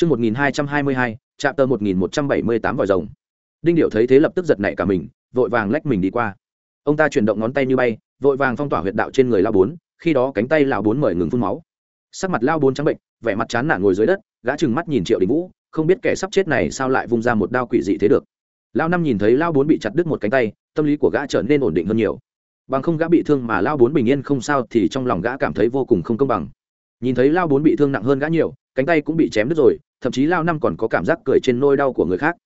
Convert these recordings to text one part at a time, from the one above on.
Chương 1222, chạm tờ 1178 vòi rồng. Đinh Điểu thấy thế lập tức giật nảy cả mình, vội vàng lách mình đi qua. Ông ta chuyển động ngón tay như bay, vội vàng phong tỏa huyệt đạo trên người lão bốn, khi đó cánh tay lão bốn mời ngừng phun máu. Sắc mặt lão bốn trắng bệnh, vẻ mặt chán nản ngồi dưới đất, gã trừng mắt nhìn Triệu Đình Vũ, không biết kẻ sắp chết này sao lại vung ra một đao quỷ dị thế được. Lão năm nhìn thấy lão bốn bị chặt đứt một cánh tay, tâm lý của gã trở nên ổn định hơn nhiều. Bằng không gã bị thương mà lão bốn bình yên không sao thì trong lòng gã cảm thấy vô cùng không công bằng. Nhìn thấy lão bốn bị thương nặng hơn gã nhiều, cánh tay cũng bị chém đứt rồi, thậm chí lao năm còn có cảm giác cười trên nôi đau của người khác.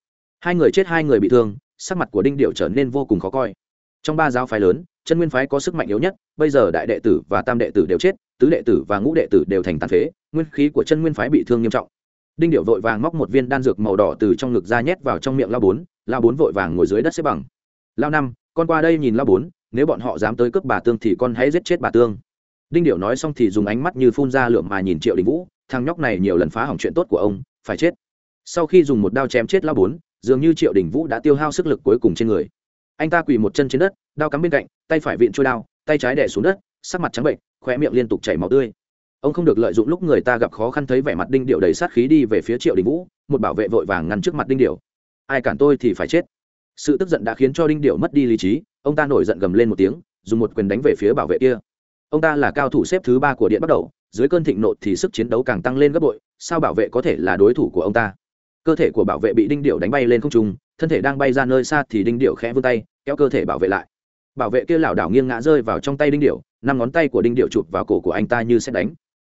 Hai người chết, hai người bị thương, sắc mặt của đinh điệu trở nên vô cùng khó coi. Trong ba giáo phái lớn, chân nguyên phái có sức mạnh yếu nhất, bây giờ đại đệ tử và tam đệ tử đều chết, tứ đệ tử và ngũ đệ tử đều thành tàn phế, nguyên khí của chân nguyên phái bị thương nghiêm trọng. Đinh điệu vội vàng móc một viên đan dược màu đỏ từ trong ngực ra nhét vào trong miệng lao bốn lao bốn vội vàng ngồi dưới đất xếp bằng. Lao năm, con qua đây nhìn lao bốn, nếu bọn họ dám tới cướp bà tương thì con hãy giết chết bà tương. Đinh điệu nói xong thì dùng ánh mắt như phun ra lửa mà nhìn triệu đình vũ thằng nhóc này nhiều lần phá hỏng chuyện tốt của ông, phải chết. Sau khi dùng một đao chém chết lao bốn, dường như triệu đình vũ đã tiêu hao sức lực cuối cùng trên người. Anh ta quỳ một chân trên đất, đao cắm bên cạnh, tay phải vịn trôi đao, tay trái đẻ xuống đất, sắc mặt trắng bệnh khoe miệng liên tục chảy máu tươi. Ông không được lợi dụng lúc người ta gặp khó khăn thấy vẻ mặt đinh điệu đầy sát khí đi về phía triệu đình vũ, một bảo vệ vội vàng ngăn trước mặt đinh điệu. Ai cản tôi thì phải chết. Sự tức giận đã khiến cho đinh điệu mất đi lý trí, ông ta nổi giận gầm lên một tiếng, dùng một quyền đánh về phía bảo vệ kia. Ông ta là cao thủ xếp thứ ba của điện bắt đầu dưới cơn thịnh nộ thì sức chiến đấu càng tăng lên gấp bội, sao bảo vệ có thể là đối thủ của ông ta? Cơ thể của bảo vệ bị đinh điệu đánh bay lên không trung, thân thể đang bay ra nơi xa thì đinh điệu khẽ vươn tay, kéo cơ thể bảo vệ lại. Bảo vệ kia lảo đảo nghiêng ngã rơi vào trong tay đinh điệu năm ngón tay của đinh điệu chụp vào cổ của anh ta như xét đánh.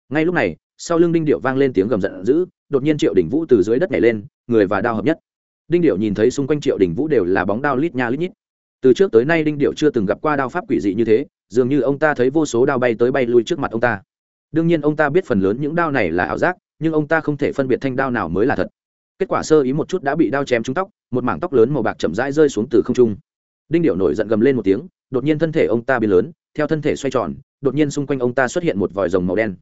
Ngay lúc này, sau lưng đinh điệu vang lên tiếng gầm giận dữ, đột nhiên triệu đình vũ từ dưới đất nhảy lên, người và đao hợp nhất. Đinh điệu nhìn thấy xung quanh triệu đình vũ đều là bóng đao lít nha lít nhít. Từ trước tới nay đinh điệu chưa từng gặp qua đao pháp quỷ dị như thế, dường như ông ta thấy vô số đao bay tới bay lui trước mặt ông ta đương nhiên ông ta biết phần lớn những đao này là ảo giác, nhưng ông ta không thể phân biệt thanh đao nào mới là thật. Kết quả sơ ý một chút đã bị đao chém trúng tóc, một mảng tóc lớn màu bạc chậm rãi rơi xuống từ không trung. Đinh điệu nổi giận gầm lên một tiếng, đột nhiên thân thể ông ta biến lớn, theo thân thể xoay tròn, đột nhiên xung quanh ông ta xuất hiện một vòi rồng màu đen.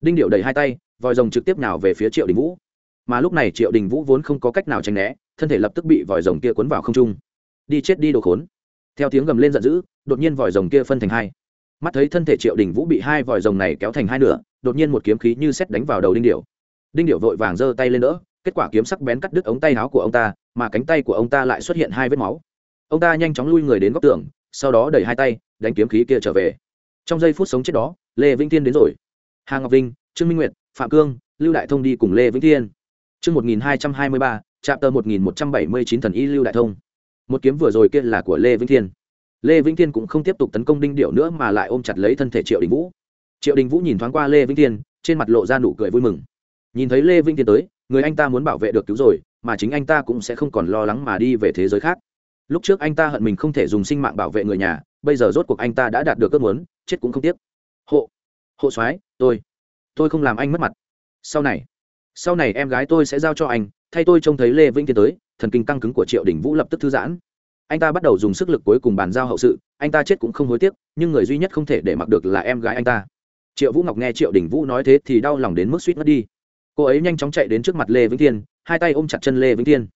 Đinh điệu đẩy hai tay, vòi rồng trực tiếp nào về phía triệu đình vũ. Mà lúc này triệu đình vũ vốn không có cách nào tránh né, thân thể lập tức bị vòi rồng kia cuốn vào không trung. Đi chết đi đồ khốn. Theo tiếng gầm lên giận dữ, đột nhiên vòi rồng kia phân thành hai mắt thấy thân thể triệu đình vũ bị hai vòi rồng này kéo thành hai nửa, đột nhiên một kiếm khí như xét đánh vào đầu đinh điệu đinh điệu vội vàng giơ tay lên đỡ, kết quả kiếm sắc bén cắt đứt ống tay áo của ông ta, mà cánh tay của ông ta lại xuất hiện hai vết máu. Ông ta nhanh chóng lui người đến góc tường, sau đó đẩy hai tay, đánh kiếm khí kia trở về. Trong giây phút sống chết đó, lê vĩnh thiên đến rồi. Hà ngọc vinh, trương minh nguyệt, phạm cương, lưu đại thông đi cùng lê vĩnh thiên. Chương một nghìn hai trăm hai mươi ba trạm tờ một nghìn một trăm bảy mươi chín thần y lưu đại thông. Một kiếm vừa rồi kia là của lê vĩnh thiên lê vĩnh thiên cũng không tiếp tục tấn công đinh điệu nữa mà lại ôm chặt lấy thân thể triệu đình vũ. Triệu đình vũ nhìn thoáng qua lê vĩnh thiên, trên mặt lộ ra nụ cười vui mừng. Nhìn thấy lê vĩnh thiên tới, người anh ta muốn bảo vệ được cứu rồi, mà chính anh ta cũng sẽ không còn lo lắng mà đi về thế giới khác. Lúc trước anh ta hận mình không thể dùng sinh mạng bảo vệ người nhà, bây giờ rốt cuộc anh ta đã đạt được ước muốn, chết cũng không tiếc. Hộ hộ soái, tôi tôi không làm anh mất mặt. Sau này sau này em gái tôi sẽ giao cho anh, thay tôi trông thấy lê vĩnh Thiên tới, thần kinh căng cứng của triệu đình vũ lập tức thư giãn anh ta bắt đầu dùng sức lực cuối cùng bàn giao hậu sự, anh ta chết cũng không hối tiếc, nhưng người duy nhất không thể để mặc được là em gái anh ta. Triệu vũ ngọc nghe triệu đình vũ nói thế thì đau lòng đến mức suýt mất đi. Cô ấy nhanh chóng chạy đến trước mặt lê vĩnh thiên, hai tay ôm chặt chân lê vĩnh thiên.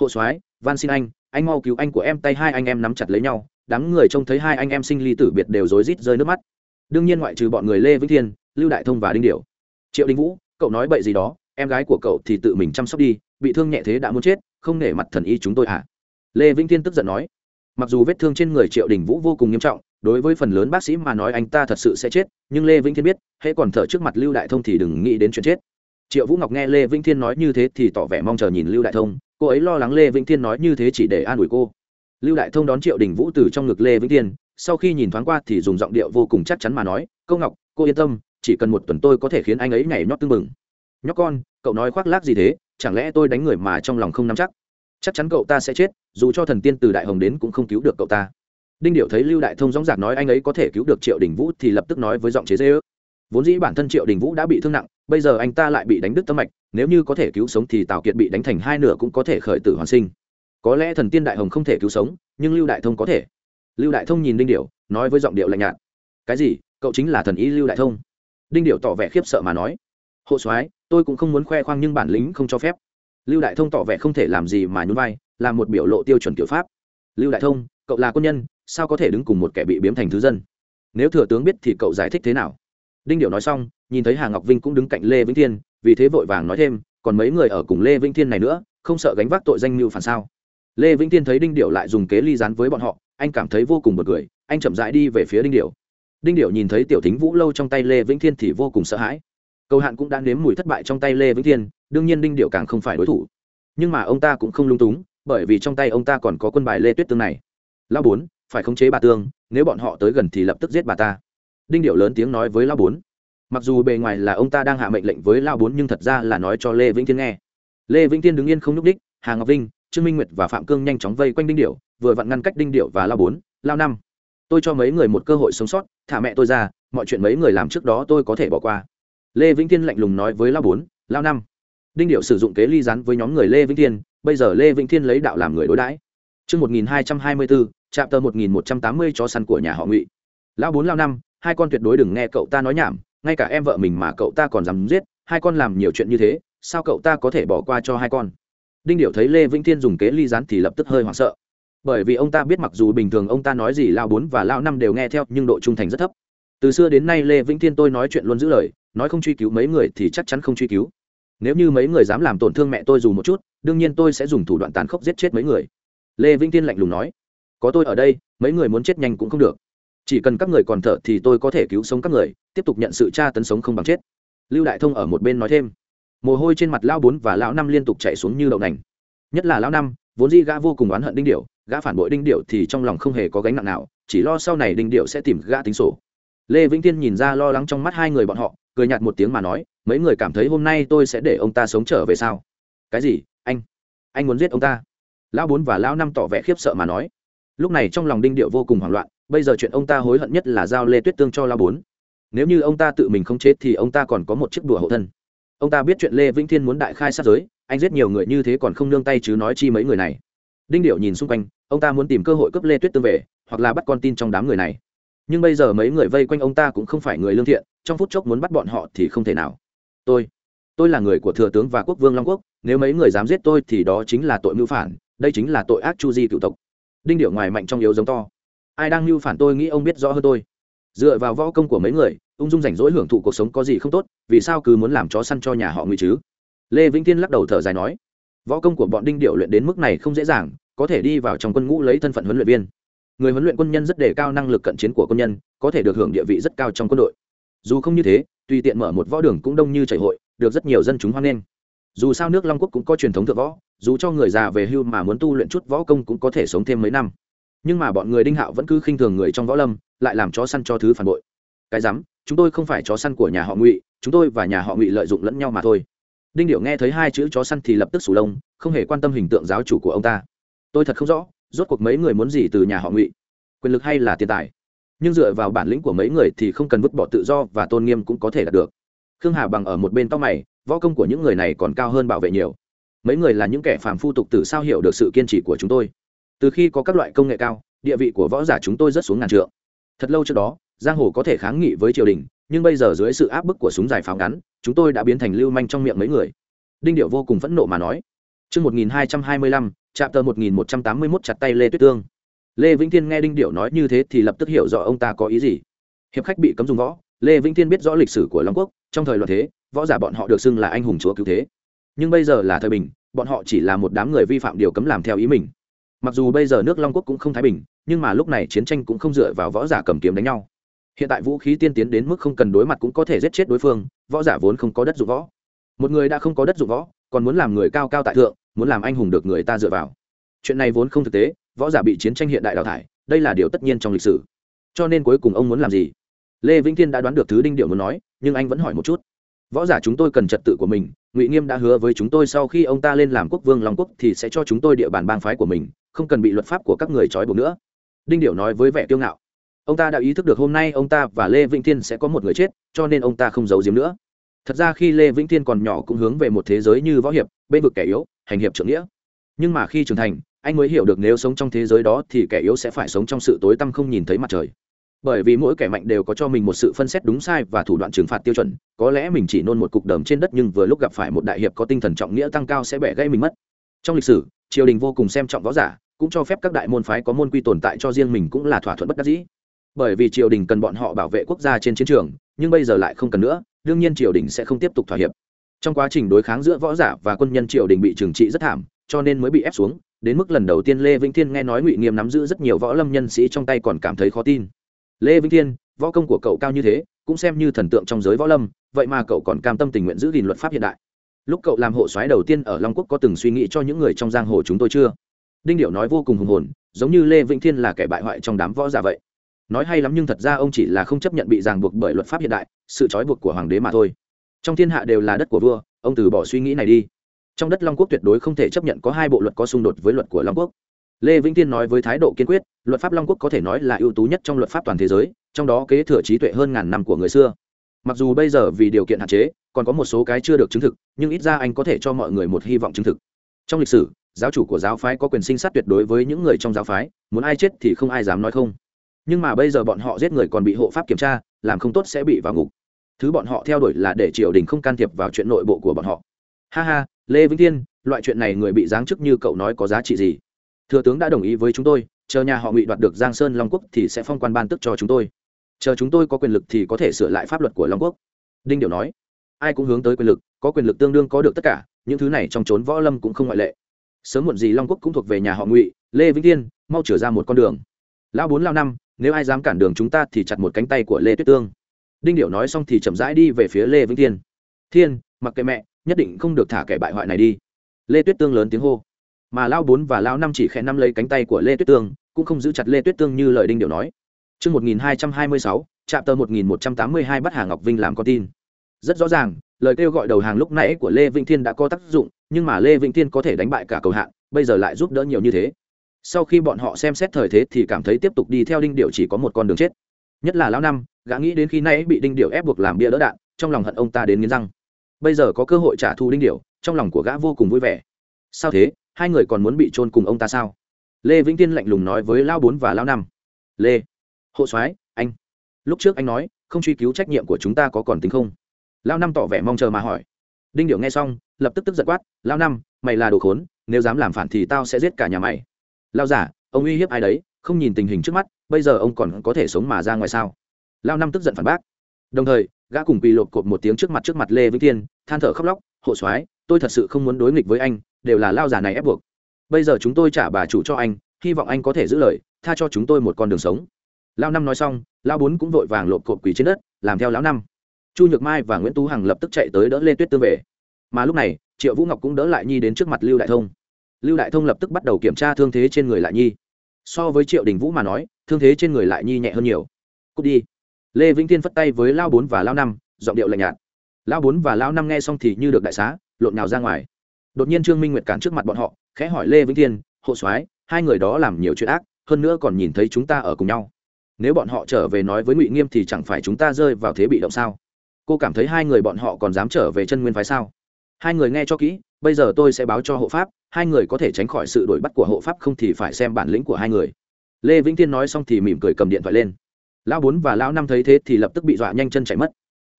Hộ soái, van xin anh anh mau cứu anh của em, tay hai anh em nắm chặt lấy nhau, đám người trông thấy hai anh em sinh ly tử biệt đều rối rít rơi nước mắt. Đương nhiên ngoại trừ bọn người lê vĩnh thiên, lưu đại thông và đinh điểu. Triệu đình vũ, cậu nói bậy gì đó, em gái của cậu thì tự mình chăm sóc đi, bị thương nhẹ thế đã muốn chết, không nể mặt thần y chúng tôi à lê vĩnh thiên tức giận nói, mặc dù vết thương trên người triệu đình vũ vô cùng nghiêm trọng, đối với phần lớn bác sĩ mà nói anh ta thật sự sẽ chết, nhưng lê vĩnh thiên biết, hễ còn thở trước mặt lưu đại thông thì đừng nghĩ đến chuyện chết. Triệu vũ ngọc nghe lê vĩnh thiên nói như thế thì tỏ vẻ mong chờ nhìn lưu đại thông, cô ấy lo lắng lê vĩnh thiên nói như thế chỉ để an ủi cô. Lưu đại thông đón triệu đình vũ từ trong ngực lê vĩnh thiên, sau khi nhìn thoáng qua thì dùng giọng điệu vô cùng chắc chắn mà nói, câu ngọc, cô yên tâm, chỉ cần một tuần tôi có thể khiến anh ấy nhảy nhót tưng mừng nhóc con, cậu nói khoác lác gì thế? Chẳng lẽ tôi đánh người mà trong lòng không nắm chắc? Chắc chắn cậu ta sẽ chết, dù cho thần tiên từ đại hồng đến cũng không cứu được cậu ta. Đinh điệu thấy lưu đại thông dõng dạc nói anh ấy có thể cứu được triệu đình vũ thì lập tức nói với giọng chế dễ ước. Vốn dĩ bản thân triệu đình vũ đã bị thương nặng, bây giờ anh ta lại bị đánh đứt tâm mạch, nếu như có thể cứu sống thì tào kiệt bị đánh thành hai nửa cũng có thể khởi tử hoàn sinh. Có lẽ thần tiên đại hồng không thể cứu sống, nhưng lưu đại thông có thể. Lưu đại thông nhìn đinh điệu nói với giọng điệu lạnh nhạt. Cái gì? Cậu chính là thần ý lưu đại thông? Đinh điệu tỏ vẻ khiếp sợ mà nói. Hộ soái, tôi cũng không muốn khoe khoang nhưng bản lĩnh không cho phép lưu đại thông tỏ vẻ không thể làm gì mà nhún vai, là một biểu lộ tiêu chuẩn kiểu pháp. Lưu đại thông, cậu là quân nhân, sao có thể đứng cùng một kẻ bị biếm thành thứ dân? Nếu thừa tướng biết thì cậu giải thích thế nào? Đinh điệu nói xong, nhìn thấy hà ngọc vinh cũng đứng cạnh lê vĩnh thiên, vì thế vội vàng nói thêm, còn mấy người ở cùng lê vĩnh thiên này nữa, không sợ gánh vác tội danh mưu phản sao? Lê vĩnh thiên thấy đinh điệu lại dùng kế ly dán với bọn họ, anh cảm thấy vô cùng bật cười, anh chậm rãi đi về phía đinh điệu đinh điệu nhìn thấy tiểu thính vũ lâu trong tay lê vĩnh thiên thì vô cùng sợ hãi cầu hạn cũng đã nếm mùi thất bại trong tay lê vĩnh thiên, đương nhiên đinh điệu càng không phải đối thủ. Nhưng mà ông ta cũng không lung túng, bởi vì trong tay ông ta còn có quân bài lê tuyết tương này. Lão bốn, phải khống chế bà tương, nếu bọn họ tới gần thì lập tức giết bà ta. Đinh điệu lớn tiếng nói với lão bốn. Mặc dù bề ngoài là ông ta đang hạ mệnh lệnh với lão bốn nhưng thật ra là nói cho lê vĩnh thiên nghe. Lê vĩnh thiên đứng yên không nhúc đích hà ngọc vinh, trương minh nguyệt và phạm cương nhanh chóng vây quanh đinh điệu, vừa vặn ngăn cách đinh điệu và lão bốn, lão năm. Tôi cho mấy người một cơ hội sống sót, thả mẹ tôi ra, mọi chuyện mấy người làm trước đó tôi có thể bỏ qua lê vĩnh thiên lạnh lùng nói với lão bốn lão năm đinh điệu sử dụng kế ly rắn với nhóm người lê vĩnh thiên bây giờ lê vĩnh thiên lấy đạo làm người đối đãi Trước 1224, chạm tờ 1180 chó săn của nhà họ ngụy. Lão bốn lao năm, hai con tuyệt đối đừng nghe cậu ta nói nhảm, ngay cả em vợ mình mà cậu ta còn dám giết, hai con làm nhiều chuyện như thế, sao cậu ta có thể bỏ qua cho hai con? Đinh Điệu thấy Lê Vĩnh Thiên dùng kế ly rắn thì lập tức hơi hoảng sợ. Bởi vì ông ta biết mặc dù bình thường ông ta nói gì lão bốn và lão năm đều nghe theo, nhưng độ trung thành rất thấp. Từ xưa đến nay Lê Vĩnh Thiên tôi nói chuyện luôn giữ lời, nói không truy cứu mấy người thì chắc chắn không truy cứu. Nếu như mấy người dám làm tổn thương mẹ tôi dù một chút, đương nhiên tôi sẽ dùng thủ đoạn tàn khốc giết chết mấy người. Lê vĩnh tiên lạnh lùng nói. Có tôi ở đây, mấy người muốn chết nhanh cũng không được. Chỉ cần các người còn thở thì tôi có thể cứu sống các người, tiếp tục nhận sự tra tấn sống không bằng chết. Lưu đại thông ở một bên nói thêm. Mồ hôi trên mặt lão bốn và lão năm liên tục chạy xuống như đậu nành. Nhất là lão năm, vốn di gã vô cùng oán hận đinh điệu gã phản bội đinh điệu thì trong lòng không hề có gánh nặng nào, chỉ lo sau này đinh điệu sẽ tìm gã tính sổ. Lê vĩnh tiên nhìn ra lo lắng trong mắt hai người bọn họ cười nhạt một tiếng mà nói, mấy người cảm thấy hôm nay tôi sẽ để ông ta sống trở về sao? Cái gì? Anh anh muốn giết ông ta? Lão bốn và lão năm tỏ vẻ khiếp sợ mà nói. Lúc này trong lòng đinh điệu vô cùng hoảng loạn, bây giờ chuyện ông ta hối hận nhất là giao lê tuyết tương cho lão bốn. Nếu như ông ta tự mình không chết thì ông ta còn có một chiếc đùa hậu thân. Ông ta biết chuyện lê vĩnh thiên muốn đại khai sát giới, anh giết nhiều người như thế còn không nương tay chứ nói chi mấy người này. Đinh điệu nhìn xung quanh, ông ta muốn tìm cơ hội cướp lê tuyết tương về, hoặc là bắt con tin trong đám người này nhưng bây giờ mấy người vây quanh ông ta cũng không phải người lương thiện, trong phút chốc muốn bắt bọn họ thì không thể nào. Tôi tôi là người của thừa tướng và quốc vương long quốc, nếu mấy người dám giết tôi thì đó chính là tội mưu phản, đây chính là tội ác chu di cựu tộc. Đinh điệu ngoài mạnh trong yếu giống to. Ai đang mưu phản tôi nghĩ ông biết rõ hơn tôi. Dựa vào võ công của mấy người, ung dung rảnh rỗi hưởng thụ cuộc sống có gì không tốt, vì sao cứ muốn làm chó săn cho nhà họ ngụy chứ? Lê vĩnh tiên lắc đầu thở dài nói, võ công của bọn đinh điệu luyện đến mức này không dễ dàng, có thể đi vào trong quân ngũ lấy thân phận huấn luyện viên người huấn luyện quân nhân rất đề cao năng lực cận chiến của quân nhân, có thể được hưởng địa vị rất cao trong quân đội. Dù không như thế, tùy tiện mở một võ đường cũng đông như chảy hội, được rất nhiều dân chúng hoan nghênh. Dù sao nước long quốc cũng có truyền thống thượng võ, dù cho người già về hưu mà muốn tu luyện chút võ công cũng có thể sống thêm mấy năm. Nhưng mà bọn người đinh hạo vẫn cứ khinh thường người trong võ lâm, lại làm chó săn cho thứ phản bội. Cái rắm, chúng tôi không phải chó săn của nhà họ ngụy, chúng tôi và nhà họ ngụy lợi dụng lẫn nhau mà thôi. Đinh điệu nghe thấy hai chữ chó săn thì lập tức sủ lông, không hề quan tâm hình tượng giáo chủ của ông ta. Tôi thật không rõ rốt cuộc mấy người muốn gì từ nhà họ ngụy? Quyền lực hay là tiền tài? Nhưng dựa vào bản lĩnh của mấy người thì không cần vứt bỏ tự do và tôn nghiêm cũng có thể đạt được. Khương hà bằng ở một bên tóc mày võ công của những người này còn cao hơn bảo vệ nhiều. Mấy người là những kẻ phàm phu tục tử sao hiểu được sự kiên trì của chúng tôi. Từ khi có các loại công nghệ cao địa vị của võ giả chúng tôi rất xuống ngàn trượng. Thật lâu trước đó giang hồ có thể kháng nghị với triều đình nhưng bây giờ dưới sự áp bức của súng dài pháo ngắn chúng tôi đã biến thành lưu manh trong miệng mấy người. Đinh điệu vô cùng phẫn nộ mà nói. Trước 1225, chạm tờ 1181 chặt tay Lê Tuyết Tương. Lê vĩnh thiên nghe đinh điệu nói như thế thì lập tức hiểu rõ ông ta có ý gì. Hiệp khách bị cấm dùng võ, lê vĩnh thiên biết rõ lịch sử của long quốc, trong thời loạn thế, võ giả bọn họ được xưng là anh hùng chúa cứu thế. Nhưng bây giờ là thời bình, bọn họ chỉ là một đám người vi phạm điều cấm làm theo ý mình. Mặc dù bây giờ nước long quốc cũng không thái bình, nhưng mà lúc này chiến tranh cũng không dựa vào võ giả cầm kiếm đánh nhau. Hiện tại vũ khí tiên tiến đến mức không cần đối mặt cũng có thể giết chết đối phương, võ giả vốn không có đất dụng võ. Một người đã không có đất dụng võ, còn muốn làm người cao cao tại thượng muốn làm anh hùng được người ta dựa vào. Chuyện này vốn không thực tế, võ giả bị chiến tranh hiện đại đào thải, đây là điều tất nhiên trong lịch sử. Cho nên cuối cùng ông muốn làm gì? Lê vĩnh thiên đã đoán được thứ đinh điệu muốn nói, nhưng anh vẫn hỏi một chút. Võ giả chúng tôi cần trật tự của mình, ngụy nghiêm đã hứa với chúng tôi sau khi ông ta lên làm quốc vương long quốc thì sẽ cho chúng tôi địa bàn bang phái của mình, không cần bị luật pháp của các người trói buộc nữa. Đinh điệu nói với vẻ kiêu ngạo. Ông ta đã ý thức được hôm nay ông ta và lê vĩnh thiên sẽ có một người chết, cho nên ông ta không giấu giếm nữa. Thật ra khi lê vĩnh thiên còn nhỏ cũng hướng về một thế giới như võ hiệp, bên vực kẻ yếu hành hiệp trượng nghĩa. Nhưng mà khi trưởng thành, anh mới hiểu được nếu sống trong thế giới đó thì kẻ yếu sẽ phải sống trong sự tối tăm không nhìn thấy mặt trời. Bởi vì mỗi kẻ mạnh đều có cho mình một sự phân xét đúng sai và thủ đoạn trừng phạt tiêu chuẩn, có lẽ mình chỉ nôn một cục đờm trên đất nhưng vừa lúc gặp phải một đại hiệp có tinh thần trọng nghĩa tăng cao sẽ bẻ gây mình mất. Trong lịch sử, triều đình vô cùng xem trọng võ giả, cũng cho phép các đại môn phái có môn quy tồn tại cho riêng mình cũng là thỏa thuận bất đắc dĩ. Bởi vì triều đình cần bọn họ bảo vệ quốc gia trên chiến trường, nhưng bây giờ lại không cần nữa, đương nhiên triều đình sẽ không tiếp tục thỏa hiệp trong quá trình đối kháng giữa võ giả và quân nhân triều đình bị trừng trị rất thảm, cho nên mới bị ép xuống, đến mức lần đầu tiên lê vĩnh thiên nghe nói ngụy nghiêm nắm giữ rất nhiều võ lâm nhân sĩ trong tay còn cảm thấy khó tin. Lê vĩnh thiên, võ công của cậu cao như thế, cũng xem như thần tượng trong giới võ lâm, vậy mà cậu còn cam tâm tình nguyện giữ gìn luật pháp hiện đại. Lúc cậu làm hộ soái đầu tiên ở long quốc có từng suy nghĩ cho những người trong giang hồ chúng tôi chưa? Đinh điệu nói vô cùng hùng hồn, giống như lê vĩnh thiên là kẻ bại hoại trong đám võ giả vậy. Nói hay lắm nhưng thật ra ông chỉ là không chấp nhận bị ràng buộc bởi luật pháp hiện đại, sự trói buộc của hoàng đế mà thôi trong thiên hạ đều là đất của vua, ông từ bỏ suy nghĩ này đi. Trong đất long quốc tuyệt đối không thể chấp nhận có hai bộ luật có xung đột với luật của long quốc. Lê vĩnh tiên nói với thái độ kiên quyết, luật pháp long quốc có thể nói là ưu tú nhất trong luật pháp toàn thế giới, trong đó kế thừa trí tuệ hơn ngàn năm của người xưa. Mặc dù bây giờ vì điều kiện hạn chế, còn có một số cái chưa được chứng thực, nhưng ít ra anh có thể cho mọi người một hy vọng chứng thực. Trong lịch sử, giáo chủ của giáo phái có quyền sinh sát tuyệt đối với những người trong giáo phái, muốn ai chết thì không ai dám nói không. Nhưng mà bây giờ bọn họ giết người còn bị hộ pháp kiểm tra, làm không tốt sẽ bị vào ngục thứ bọn họ theo đuổi là để triều đình không can thiệp vào chuyện nội bộ của bọn họ. Ha ha, lê vĩnh thiên, loại chuyện này người bị giáng chức như cậu nói có giá trị gì? Thừa tướng đã đồng ý với chúng tôi, chờ nhà họ ngụy đoạt được giang sơn long quốc thì sẽ phong quan ban tức cho chúng tôi. Chờ chúng tôi có quyền lực thì có thể sửa lại pháp luật của long quốc. Đinh điệu nói. Ai cũng hướng tới quyền lực, có quyền lực tương đương có được tất cả, những thứ này trong trốn võ lâm cũng không ngoại lệ. Sớm muộn gì long quốc cũng thuộc về nhà họ ngụy, lê vĩnh thiên, mau trở ra một con đường. Lão bốn lao năm, nếu ai dám cản đường chúng ta thì chặt một cánh tay của lê tuyết tương đinh điệu nói xong thì chậm rãi đi về phía lê vĩnh thiên thiên mặc kệ mẹ nhất định không được thả kẻ bại hoại này đi lê tuyết tương lớn tiếng hô mà lao bốn và lao năm chỉ khẽ năm lấy cánh tay của lê tuyết tương cũng không giữ chặt lê tuyết tương như lời đinh điệu nói Trước 1226, chạm tờ 1182 bắt Hà Ngọc Vinh làm con tin. Rất rõ ràng, lời kêu gọi đầu hàng lúc nãy của Lê Vĩnh Thiên đã có tác dụng, nhưng mà Lê Vĩnh Thiên có thể đánh bại cả cầu hạn, bây giờ lại giúp đỡ nhiều như thế. Sau khi bọn họ xem xét thời thế thì cảm thấy tiếp tục đi theo đinh điệu chỉ có một con đường chết. Nhất là lão năm, gã nghĩ đến khi nãy bị đinh điệu ép buộc làm bia đỡ đạn, trong lòng hận ông ta đến nghiến răng. Bây giờ có cơ hội trả thù đinh điệu, trong lòng của gã vô cùng vui vẻ. Sao thế, hai người còn muốn bị chôn cùng ông ta sao? Lê vĩnh tiên lạnh lùng nói với lão bốn và lão năm. Lê hộ soái anh. Lúc trước anh nói không truy cứu trách nhiệm của chúng ta có còn tính không? Lão năm tỏ vẻ mong chờ mà hỏi. Đinh điệu nghe xong lập tức tức giật quát lão năm mày là đồ khốn nếu dám làm phản thì tao sẽ giết cả nhà mày. Lão giả ông uy hiếp ai đấy không nhìn tình hình trước mắt bây giờ ông còn có thể sống mà ra ngoài sao? Lão năm tức giận phản bác. Đồng thời, gã cùng quỳ lột cột một tiếng trước mặt trước mặt lê vĩnh tiên than thở khóc lóc, hộ soái, tôi thật sự không muốn đối nghịch với anh, đều là lao già này ép buộc. Bây giờ chúng tôi trả bà chủ cho anh, hy vọng anh có thể giữ lời, tha cho chúng tôi một con đường sống. Lao năm nói xong, lao bốn cũng vội vàng lộp cộp quỳ trên đất, làm theo lão năm. Chu nhược mai và nguyễn tú hằng lập tức chạy tới đỡ lê tuyết tương về. Mà lúc này, triệu vũ ngọc cũng đỡ lại nhi đến trước mặt lưu đại thông. Lưu đại thông lập tức bắt đầu kiểm tra thương thế trên người lại nhi so với triệu đình vũ mà nói, thương thế trên người lại nhi nhẹ hơn nhiều. Cút đi. Lê vĩnh tiên phất tay với lao bốn và lao năm, giọng điệu lạnh nhạt. Lao bốn và lao năm nghe xong thì như được đại xá, lộn nhào ra ngoài. Đột nhiên trương minh nguyệt cản trước mặt bọn họ, khẽ hỏi lê vĩnh thiên, hộ soái, hai người đó làm nhiều chuyện ác, hơn nữa còn nhìn thấy chúng ta ở cùng nhau. Nếu bọn họ trở về nói với ngụy nghiêm thì chẳng phải chúng ta rơi vào thế bị động sao? Cô cảm thấy hai người bọn họ còn dám trở về chân nguyên phái sao? Hai người nghe cho kỹ, bây giờ tôi sẽ báo cho hộ pháp, hai người có thể tránh khỏi sự đuổi bắt của hộ pháp không thì phải xem bản lĩnh của hai người. Lê vĩnh tiên nói xong thì mỉm cười cầm điện thoại lên. Lão bốn và lão năm thấy thế thì lập tức bị dọa nhanh chân chạy mất.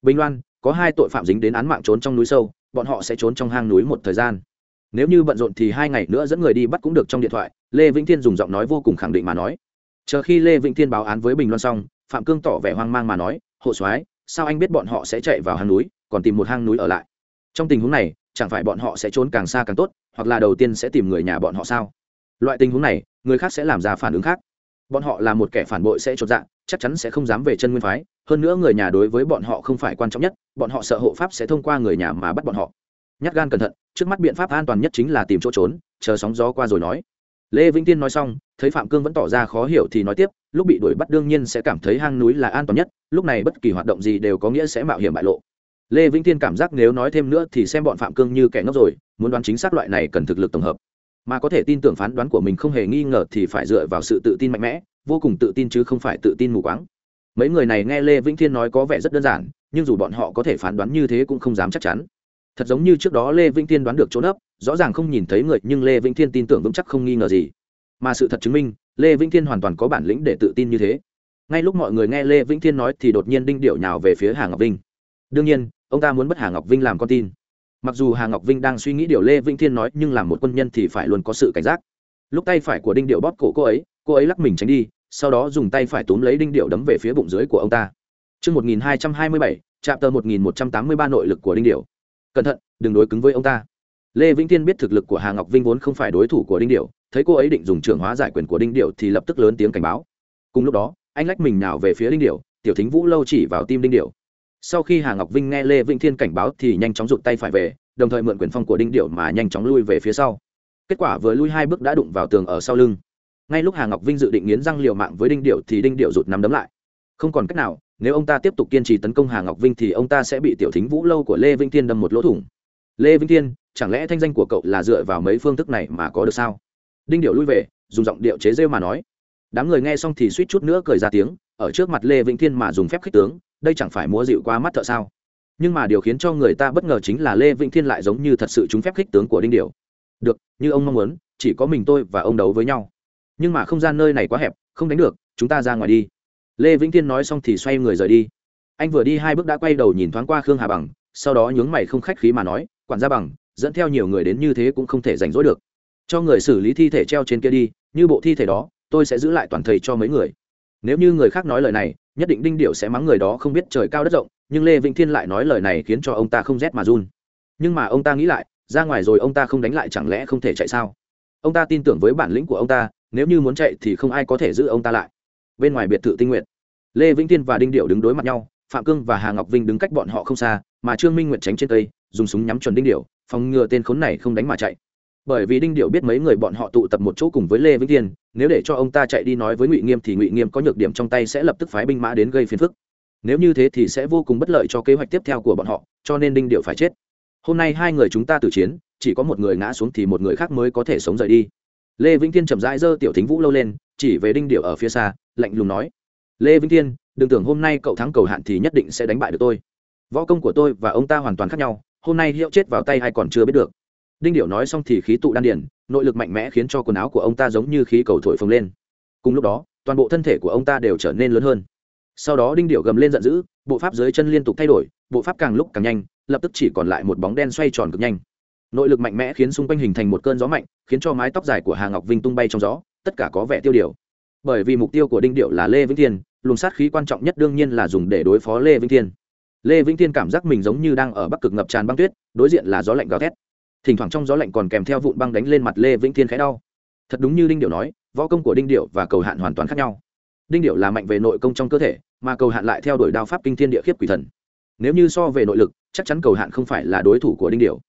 Bình loan, có hai tội phạm dính đến án mạng trốn trong núi sâu, bọn họ sẽ trốn trong hang núi một thời gian. Nếu như bận rộn thì hai ngày nữa dẫn người đi bắt cũng được trong điện thoại, lê vĩnh thiên dùng giọng nói vô cùng khẳng định mà nói. Chờ khi lê vĩnh thiên báo án với bình loan xong, phạm cương tỏ vẻ hoang mang mà nói, hộ soái, sao anh biết bọn họ sẽ chạy vào hang núi, còn tìm một hang núi ở lại? Trong tình huống này, chẳng phải bọn họ sẽ trốn càng xa càng tốt, hoặc là đầu tiên sẽ tìm người nhà bọn họ sao? Loại tình huống này, người khác sẽ làm ra phản ứng khác. Bọn họ là một kẻ phản bội sẽ trột dạ chắc chắn sẽ không dám về chân nguyên phái. Hơn nữa người nhà đối với bọn họ không phải quan trọng nhất, bọn họ sợ hộ pháp sẽ thông qua người nhà mà bắt bọn họ. Nhát gan cẩn thận, trước mắt biện pháp an toàn nhất chính là tìm chỗ trốn, chờ sóng gió qua rồi nói. Lê vĩnh tiên nói xong, thấy phạm cương vẫn tỏ ra khó hiểu thì nói tiếp, lúc bị đuổi bắt đương nhiên sẽ cảm thấy hang núi là an toàn nhất, lúc này bất kỳ hoạt động gì đều có nghĩa sẽ mạo hiểm bại lộ lê vĩnh tiên cảm giác nếu nói thêm nữa thì xem bọn phạm cương như kẻ ngốc rồi, muốn đoán chính xác loại này cần thực lực tổng hợp. Mà có thể tin tưởng phán đoán của mình không hề nghi ngờ thì phải dựa vào sự tự tin mạnh mẽ, vô cùng tự tin chứ không phải tự tin mù quáng. Mấy người này nghe lê vĩnh thiên nói có vẻ rất đơn giản, nhưng dù bọn họ có thể phán đoán như thế cũng không dám chắc chắn. Thật giống như trước đó lê vĩnh thiên đoán được trốn ấp rõ ràng không nhìn thấy người, nhưng lê vĩnh thiên tin tưởng vững chắc không nghi ngờ gì. Mà sự thật chứng minh, lê vĩnh thiên hoàn toàn có bản lĩnh để tự tin như thế. Ngay lúc mọi người nghe lê vĩnh thiên nói thì đột nhiên đinh điệu nhào về phía hà ngọc vinh đương nhiên ông ta muốn bắt hà ngọc vinh làm con tin. Mặc dù hà ngọc vinh đang suy nghĩ điều lê vĩnh thiên nói nhưng làm một quân nhân thì phải luôn có sự cảnh giác. Lúc tay phải của đinh điệu bóp cổ cô ấy cô ấy lắc mình tránh đi sau đó dùng tay phải túm lấy đinh điệu đấm về phía bụng dưới của ông ta. Trước 1227, chạm tờ 1183 nội lực của đinh điệu. Cẩn thận, đừng đối cứng với ông ta. Lê vĩnh thiên biết thực lực của hà ngọc vinh vốn không phải đối thủ của đinh điệu thấy cô ấy định dùng trưởng hóa giải quyền của đinh điệu thì lập tức lớn tiếng cảnh báo. Cùng lúc đó anh lách mình nào về phía đinh điệu tiểu thính vũ lâu chỉ vào tim đinh điệu sau khi hà ngọc vinh nghe lê vĩnh thiên cảnh báo thì nhanh chóng rụt tay phải về, đồng thời mượn quyền phong của đinh điệu mà nhanh chóng lui về phía sau. Kết quả vừa lui hai bước đã đụng vào tường ở sau lưng. Ngay lúc hà ngọc vinh dự định nghiến răng liều mạng với đinh điệu thì đinh điệu rụt nắm đấm lại. Không còn cách nào, nếu ông ta tiếp tục kiên trì tấn công hà ngọc vinh thì ông ta sẽ bị tiểu thính vũ lâu của lê vĩnh thiên đâm một lỗ thủng. Lê vĩnh thiên, chẳng lẽ thanh danh của cậu là dựa vào mấy phương thức này mà có được sao? Đinh điệu lui về, dùng giọng điệu chế rêu mà nói. Đám người nghe xong thì suýt chút nữa cười ra tiếng, ở trước mặt lê vĩnh thiên mà dùng phép khích tướng đây chẳng phải múa dịu qua mắt thợ sao? Nhưng mà điều khiến cho người ta bất ngờ chính là lê vĩnh thiên lại giống như thật sự chúng phép khích tướng của đinh điều được, như ông mong muốn, chỉ có mình tôi và ông đấu với nhau. Nhưng mà không gian nơi này quá hẹp, không đánh được, chúng ta ra ngoài đi. Lê vĩnh thiên nói xong thì xoay người rời đi. Anh vừa đi hai bước đã quay đầu nhìn thoáng qua khương hà bằng, sau đó nhướng mày không khách khí mà nói, quản gia bằng, dẫn theo nhiều người đến như thế cũng không thể rảnh rỗi được. Cho người xử lý thi thể treo trên kia đi, như bộ thi thể đó, tôi sẽ giữ lại toàn thầy cho mấy người. Nếu như người khác nói lời này nhất định đinh điệu sẽ mắng người đó không biết trời cao đất rộng, nhưng lê vĩnh thiên lại nói lời này khiến cho ông ta không rét mà run. Nhưng mà ông ta nghĩ lại, ra ngoài rồi ông ta không đánh lại chẳng lẽ không thể chạy sao? Ông ta tin tưởng với bản lĩnh của ông ta, nếu như muốn chạy thì không ai có thể giữ ông ta lại. Bên ngoài biệt thự tinh nguyện lê vĩnh thiên và đinh điệu đứng đối mặt nhau, phạm cương và hà ngọc vinh đứng cách bọn họ không xa, mà trương minh nguyện tránh trên cây, dùng súng nhắm chuẩn đinh điệu phòng ngừa tên khốn này không đánh mà chạy bởi vì đinh điệu biết mấy người bọn họ tụ tập một chỗ cùng với lê vĩnh thiên, nếu để cho ông ta chạy đi nói với ngụy nghiêm thì ngụy nghiêm có nhược điểm trong tay sẽ lập tức phái binh mã đến gây phiền phức. Nếu như thế thì sẽ vô cùng bất lợi cho kế hoạch tiếp theo của bọn họ, cho nên đinh điệu phải chết. Hôm nay hai người chúng ta tử chiến, chỉ có một người ngã xuống thì một người khác mới có thể sống rời đi. Lê vĩnh thiên chậm rãi giơ tiểu thính vũ lâu lên, chỉ về đinh điệu ở phía xa, lạnh lùng nói, lê vĩnh thiên, đừng tưởng hôm nay cậu thắng cầu hạn thì nhất định sẽ đánh bại được tôi. Võ công của tôi và ông ta hoàn toàn khác nhau, hôm nay hiệu chết vào tay hay còn chưa biết được đinh điệu nói xong thì khí tụ đan điền, nội lực mạnh mẽ khiến cho quần áo của ông ta giống như khí cầu thổi phồng lên. Cùng lúc đó toàn bộ thân thể của ông ta đều trở nên lớn hơn. Sau đó đinh điệu gầm lên giận dữ bộ pháp dưới chân liên tục thay đổi bộ pháp càng lúc càng nhanh lập tức chỉ còn lại một bóng đen xoay tròn cực nhanh. Nội lực mạnh mẽ khiến xung quanh hình thành một cơn gió mạnh khiến cho mái tóc dài của hà ngọc vinh tung bay trong gió tất cả có vẻ tiêu điều. Bởi vì mục tiêu của đinh điệu là lê vĩnh thiên luồng sát khí quan trọng nhất đương nhiên là dùng để đối phó lê vĩnh thiên. Lê vĩnh thiên cảm giác mình giống như đang ở bắc cực ngập tràn băng tuyết đối diện là gió lạnh gào thét thỉnh thoảng trong gió lạnh còn kèm theo vụn băng đánh lên mặt lê vĩnh thiên khẽ đau. Thật đúng như đinh điệu nói, võ công của đinh điệu và cầu hạn hoàn toàn khác nhau. Đinh điệu là mạnh về nội công trong cơ thể, mà cầu hạn lại theo đuổi đao pháp kinh thiên địa khiếp quỷ thần. Nếu như so về nội lực, chắc chắn cầu hạn không phải là đối thủ của đinh điệu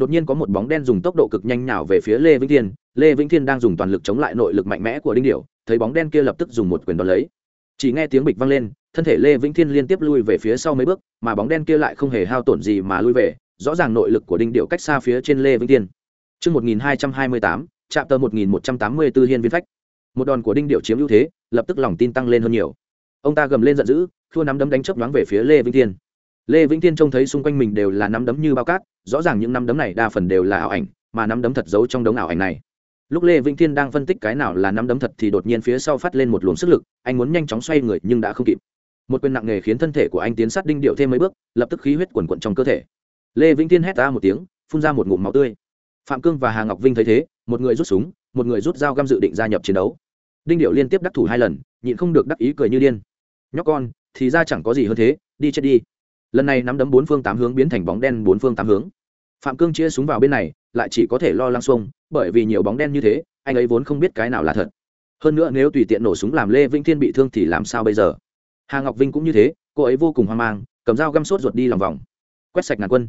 đột nhiên có một bóng đen dùng tốc độ cực nhanh nào về phía lê vĩnh thiên. Lê vĩnh thiên đang dùng toàn lực chống lại nội lực mạnh mẽ của đinh điệu thấy bóng đen kia lập tức dùng một quyền đón lấy. Chỉ nghe tiếng bịch vang lên, thân thể lê vĩnh thiên liên tiếp lui về phía sau mấy bước, mà bóng đen kia lại không hề hao tổn gì mà lui về rõ ràng nội lực của đinh điệu cách xa phía trên lê vĩnh thiên Trước 1228, chạm tờ 1184 hiên viên phách. Một đòn của đinh điệu chiếm ưu thế, lập tức lòng tin tăng lên hơn nhiều. Ông ta gầm lên giận dữ, thua nắm đấm đánh chớp nhoáng về phía Lê Vĩnh Thiên. Lê Vĩnh Thiên trông thấy xung quanh mình đều là nắm đấm như bao cát, rõ ràng những nắm đấm này đa phần đều là ảo ảnh, mà nắm đấm thật giấu trong đống ảo ảnh này lúc lê vĩnh thiên đang phân tích cái nào là nắm đấm thật thì đột nhiên phía sau phát lên một luồng sức lực anh muốn nhanh chóng xoay người nhưng đã không kịp một quyền nặng nề khiến thân thể của anh tiến sát đinh điệu thêm mấy bước lập tức khí huyết quần quận trong cơ thể lê vĩnh thiên hét ra một tiếng, phun ra một ngụm máu tươi. Phạm cương và hà ngọc vinh thấy thế, một người rút súng, một người rút dao găm dự định gia nhập chiến đấu. Đinh điệu liên tiếp đắc thủ hai lần, nhịn không được đắc ý cười như điên. Nhóc con, thì ra chẳng có gì hơn thế, đi chết đi. Lần này nắm đấm bốn phương tám hướng biến thành bóng đen bốn phương tám hướng. Phạm cương chia súng vào bên này, lại chỉ có thể lo lăng xuông, bởi vì nhiều bóng đen như thế, anh ấy vốn không biết cái nào là thật. Hơn nữa nếu tùy tiện nổ súng làm lê vĩnh thiên bị thương thì làm sao bây giờ? Hà ngọc vinh cũng như thế, cô ấy vô cùng hoang mang, cầm dao găm sốt ruột đi lòng vòng. Quét sạch ngàn quân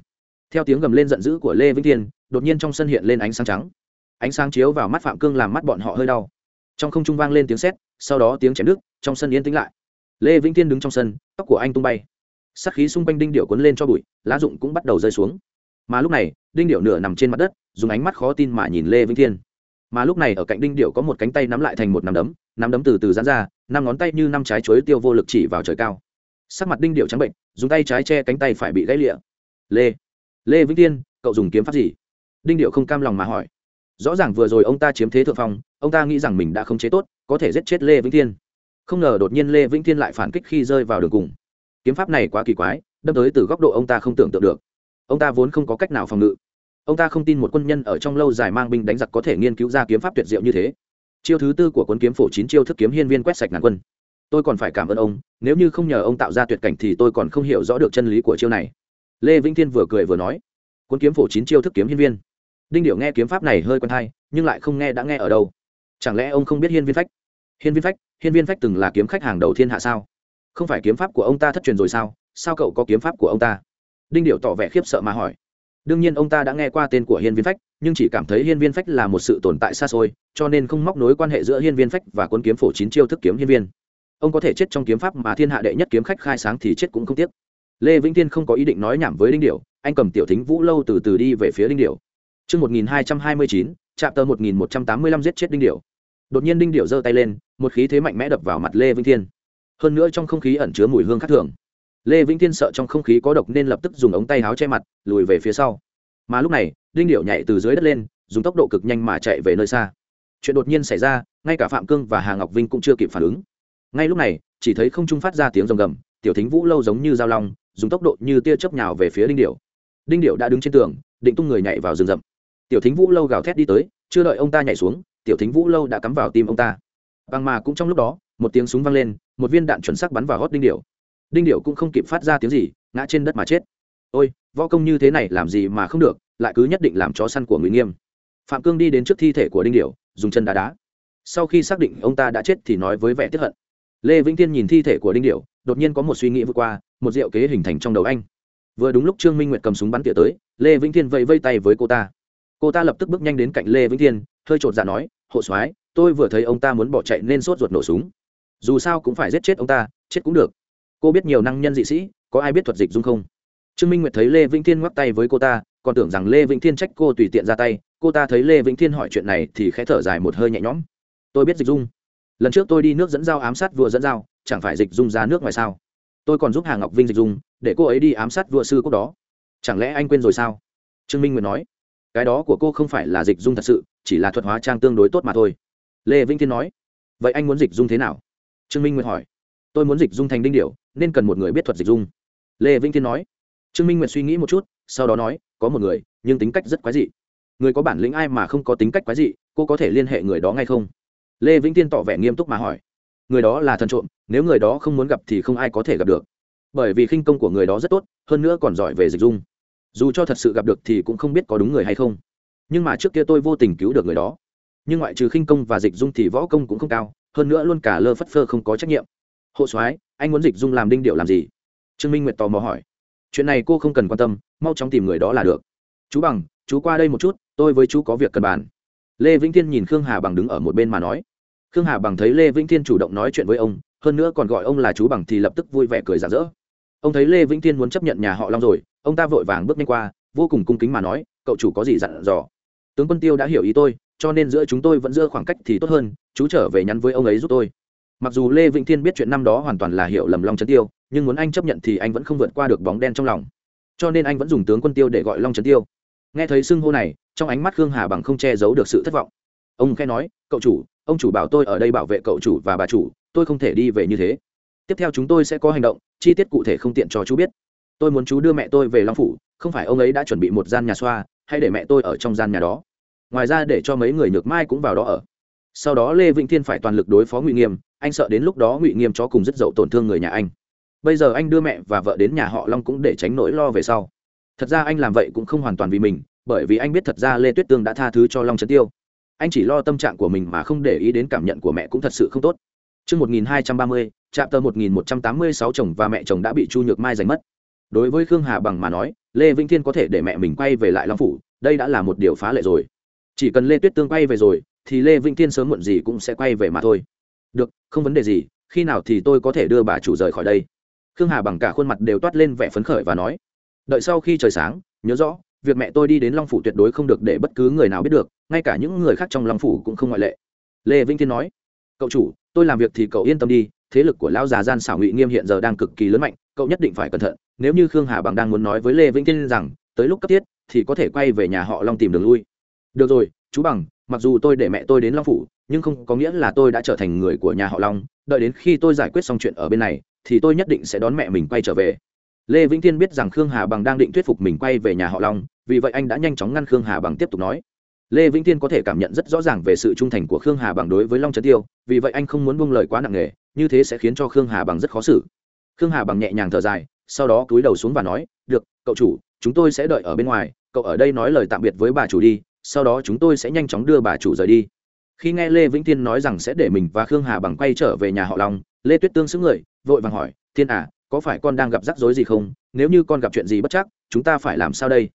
theo tiếng gầm lên giận dữ của lê vĩnh thiên, đột nhiên trong sân hiện lên ánh sáng trắng. Ánh sáng chiếu vào mắt phạm cương làm mắt bọn họ hơi đau. Trong không trung vang lên tiếng sét, sau đó tiếng chém nước trong sân yên tĩnh lại. Lê vĩnh thiên đứng trong sân, tóc của anh tung bay. Sắc khí xung quanh đinh điệu cuốn lên cho bụi, lá rụng cũng bắt đầu rơi xuống. Mà lúc này, đinh điệu nửa nằm trên mặt đất, dùng ánh mắt khó tin mà nhìn lê vĩnh thiên. Mà lúc này ở cạnh đinh điệu có một cánh tay nắm lại thành một nắm đấm nắm đấm từ từ dán ra, năm ngón tay như năm trái chuối tiêu vô lực chỉ vào trời cao. Sắc mặt đinh điệu trắng bệnh, dùng tay trái che cánh tay phải bị gãy lịa. Lê lê vĩnh thiên cậu dùng kiếm pháp gì? Đinh điệu không cam lòng mà hỏi. Rõ ràng vừa rồi ông ta chiếm thế thượng phong, ông ta nghĩ rằng mình đã không chế tốt, có thể giết chết lê vĩnh thiên không ngờ đột nhiên lê vĩnh thiên lại phản kích khi rơi vào đường cùng. Kiếm pháp này quá kỳ quái, đâm tới từ góc độ ông ta không tưởng tượng được. Ông ta vốn không có cách nào phòng ngự. Ông ta không tin một quân nhân ở trong lâu dài mang binh đánh giặc có thể nghiên cứu ra kiếm pháp tuyệt diệu như thế. Chiêu thứ tư của quân kiếm phổ chín chiêu thức kiếm hiên viên quét sạch ngàn quân. Tôi còn phải cảm ơn ông, nếu như không nhờ ông tạo ra tuyệt cảnh thì tôi còn không hiểu rõ được chân lý của chiêu này lê vĩnh thiên vừa cười vừa nói, cuốn kiếm phổ chín chiêu thức kiếm hiên viên. Đinh điệu nghe kiếm pháp này hơi quen thai nhưng lại không nghe đã nghe ở đâu. Chẳng lẽ ông không biết hiên viên phách? Hiên viên phách, hiên viên phách từng là kiếm khách hàng đầu thiên hạ sao? Không phải kiếm pháp của ông ta thất truyền rồi sao? Sao cậu có kiếm pháp của ông ta? Đinh điệu tỏ vẻ khiếp sợ mà hỏi. Đương nhiên ông ta đã nghe qua tên của hiên viên phách, nhưng chỉ cảm thấy hiên viên phách là một sự tồn tại xa xôi, cho nên không móc nối quan hệ giữa hiên viên phách và cuốn kiếm phổ chín chiêu thức kiếm hiên viên. Ông có thể chết trong kiếm pháp mà thiên hạ đệ nhất kiếm khách khai sáng thì chết cũng không tiếc lê vĩnh Thiên không có ý định nói nhảm với đinh Điểu, anh cầm tiểu thính vũ lâu từ từ đi về phía đinh Điểu. Chương 1229, chạm tờ 1185 giết chết đinh điểu. Đột nhiên đinh điểu giơ tay lên, một khí thế mạnh mẽ đập vào mặt Lê Vĩnh Thiên. Hơn nữa trong không khí ẩn chứa mùi hương khác thường. Lê Vĩnh Thiên sợ trong không khí có độc nên lập tức dùng ống tay áo che mặt, lùi về phía sau. Mà lúc này, đinh điểu nhảy từ dưới đất lên, dùng tốc độ cực nhanh mà chạy về nơi xa. Chuyện đột nhiên xảy ra, ngay cả Phạm Cương và Hà Ngọc Vinh cũng chưa kịp phản ứng. Ngay lúc này, chỉ thấy không trung phát ra tiếng rồng gầm, tiểu thính vũ lâu giống như dao long, dùng tốc độ như tia chớp nhào về phía đinh điểu. Đinh điểu đã đứng trên tường, định tung người nhảy vào rừng rậm. Tiểu thính vũ lâu gào thét đi tới chưa đợi ông ta nhảy xuống tiểu thính vũ lâu đã cắm vào tim ông ta. Bằng mà cũng trong lúc đó một tiếng súng vang lên một viên đạn chuẩn xác bắn vào hót đinh điểu. đinh điểu cũng không kịp phát ra tiếng gì ngã trên đất mà chết. Ôi võ công như thế này làm gì mà không được lại cứ nhất định làm chó săn của người nghiêm. Phạm cương đi đến trước thi thể của đinh điểu, dùng chân đá đá. Sau khi xác định ông ta đã chết thì nói với vẻ tiếp hận. Lê vĩnh tiên nhìn thi thể của đinh điểu, đột nhiên có một suy nghĩ vượt qua một diệu kế hình thành trong đầu anh. Vừa đúng lúc trương minh nguyệt cầm súng bắn tỉa tới, lê vĩnh thiên vẫy vây tay với cô ta. Cô ta lập tức bước nhanh đến cạnh lê vĩnh thiên, hơi chột dạ nói, hộ soái, tôi vừa thấy ông ta muốn bỏ chạy nên sốt ruột nổ súng. Dù sao cũng phải giết chết ông ta, chết cũng được. Cô biết nhiều năng nhân dị sĩ, có ai biết thuật dịch dung không? Trương minh nguyệt thấy lê vĩnh thiên ngoắc tay với cô ta, còn tưởng rằng lê vĩnh thiên trách cô tùy tiện ra tay, cô ta thấy lê vĩnh thiên hỏi chuyện này thì khẽ thở dài một hơi nhẹ nhõm. Tôi biết dịch dung. Lần trước tôi đi nước dẫn dao ám sát vừa dẫn dao, chẳng phải dịch dung ra nước ngoài sao? Tôi còn giúp hà ngọc vinh dịch dung để cô ấy đi ám sát vua sư quốc đó chẳng lẽ anh quên rồi sao trương minh nguyệt nói cái đó của cô không phải là dịch dung thật sự chỉ là thuật hóa trang tương đối tốt mà thôi lê vĩnh thiên nói vậy anh muốn dịch dung thế nào trương minh nguyệt hỏi tôi muốn dịch dung thành đinh điệu nên cần một người biết thuật dịch dung lê vĩnh thiên nói trương minh nguyệt suy nghĩ một chút sau đó nói có một người nhưng tính cách rất quái dị người có bản lĩnh ai mà không có tính cách quái dị cô có thể liên hệ người đó ngay không lê vĩnh thiên tỏ vẻ nghiêm túc mà hỏi người đó là thần trộm, nếu người đó không muốn gặp thì không ai có thể gặp được. Bởi vì khinh công của người đó rất tốt, hơn nữa còn giỏi về dịch dung. Dù cho thật sự gặp được thì cũng không biết có đúng người hay không. Nhưng mà trước kia tôi vô tình cứu được người đó. Nhưng ngoại trừ khinh công và dịch dung thì võ công cũng không cao, hơn nữa luôn cả lơ phất phơ không có trách nhiệm. Hộ soái, anh muốn dịch dung làm đinh điệu làm gì? Trương minh nguyệt tò mò hỏi. Chuyện này cô không cần quan tâm, mau chóng tìm người đó là được. Chú bằng, chú qua đây một chút, tôi với chú có việc cần bàn. Lê vĩnh thiên nhìn khương hà bằng đứng ở một bên mà nói khương hà bằng thấy lê vĩnh thiên chủ động nói chuyện với ông, hơn nữa còn gọi ông là chú bằng thì lập tức vui vẻ cười rạng rỡ. Ông thấy lê vĩnh thiên muốn chấp nhận nhà họ long rồi, ông ta vội vàng bước nhanh qua, vô cùng cung kính mà nói, cậu chủ có gì dặn dò? Tướng quân tiêu đã hiểu ý tôi, cho nên giữa chúng tôi vẫn giữ khoảng cách thì tốt hơn, chú trở về nhắn với ông ấy giúp tôi. Mặc dù lê vĩnh thiên biết chuyện năm đó hoàn toàn là hiểu lầm long trấn tiêu, nhưng muốn anh chấp nhận thì anh vẫn không vượt qua được bóng đen trong lòng. Cho nên anh vẫn dùng tướng quân tiêu để gọi long trấn tiêu. Nghe thấy xưng hô này, trong ánh mắt khương hà bằng không che giấu được sự thất vọng ông khẽ nói, cậu chủ, ông chủ bảo tôi ở đây bảo vệ cậu chủ và bà chủ, tôi không thể đi về như thế. Tiếp theo chúng tôi sẽ có hành động, chi tiết cụ thể không tiện cho chú biết. Tôi muốn chú đưa mẹ tôi về long phủ, không phải ông ấy đã chuẩn bị một gian nhà xoa, hay để mẹ tôi ở trong gian nhà đó. Ngoài ra để cho mấy người nhược mai cũng vào đó ở. Sau đó lê vĩnh thiên phải toàn lực đối phó ngụy nghiêm, anh sợ đến lúc đó ngụy nghiêm cho cùng rất dậu tổn thương người nhà anh. Bây giờ anh đưa mẹ và vợ đến nhà họ long cũng để tránh nỗi lo về sau. Thật ra anh làm vậy cũng không hoàn toàn vì mình, bởi vì anh biết thật ra lê tuyết tương đã tha thứ cho long trấn tiêu anh chỉ lo tâm trạng của mình mà không để ý đến cảm nhận của mẹ cũng thật sự không tốt. Trước 1230, trạm tờ 1186 chồng và mẹ chồng đã bị Chu Nhược Mai giành mất. Đối với khương hà bằng mà nói lê vĩnh thiên có thể để mẹ mình quay về lại long phủ đây đã là một điều phá lệ rồi. Chỉ cần lê tuyết tương quay về rồi thì lê vĩnh thiên sớm muộn gì cũng sẽ quay về mà thôi. Được không vấn đề gì khi nào thì tôi có thể đưa bà chủ rời khỏi đây. Khương hà bằng cả khuôn mặt đều toát lên vẻ phấn khởi và nói đợi sau khi trời sáng nhớ rõ việc mẹ tôi đi đến long phủ tuyệt đối không được để bất cứ người nào biết được ngay cả những người khác trong long phủ cũng không ngoại lệ. Lê vĩnh thiên nói, cậu chủ, tôi làm việc thì cậu yên tâm đi, thế lực của lão già gian xảo ngụy nghiêm hiện giờ đang cực kỳ lớn mạnh, cậu nhất định phải cẩn thận, nếu như khương hà bằng đang muốn nói với lê vĩnh Thiên rằng, tới lúc cấp thiết thì có thể quay về nhà họ long tìm đường lui. Được rồi, chú bằng, mặc dù tôi để mẹ tôi đến long phủ, nhưng không có nghĩa là tôi đã trở thành người của nhà họ long, đợi đến khi tôi giải quyết xong chuyện ở bên này, thì tôi nhất định sẽ đón mẹ mình quay trở về. Lê vĩnh Thiên biết rằng khương hà bằng đang định thuyết phục mình quay về nhà họ long, vì vậy anh đã nhanh chóng ngăn khương hà bằng tiếp tục nói lê vĩnh tiên có thể cảm nhận rất rõ ràng về sự trung thành của khương hà bằng đối với long trấn tiêu, vì vậy anh không muốn buông lời quá nặng nề, như thế sẽ khiến cho khương hà bằng rất khó xử. Khương hà bằng nhẹ nhàng thở dài, sau đó cúi đầu xuống và nói, được, cậu chủ, chúng tôi sẽ đợi ở bên ngoài, cậu ở đây nói lời tạm biệt với bà chủ đi, sau đó chúng tôi sẽ nhanh chóng đưa bà chủ rời đi. Khi nghe lê vĩnh thiên nói rằng sẽ để mình và khương hà bằng quay trở về nhà họ long, lê tuyết tương xứng người, vội vàng hỏi, thiên à có phải con đang gặp rắc rối gì không? Nếu như con gặp chuyện gì bất chắc, chúng ta phải làm sao đây?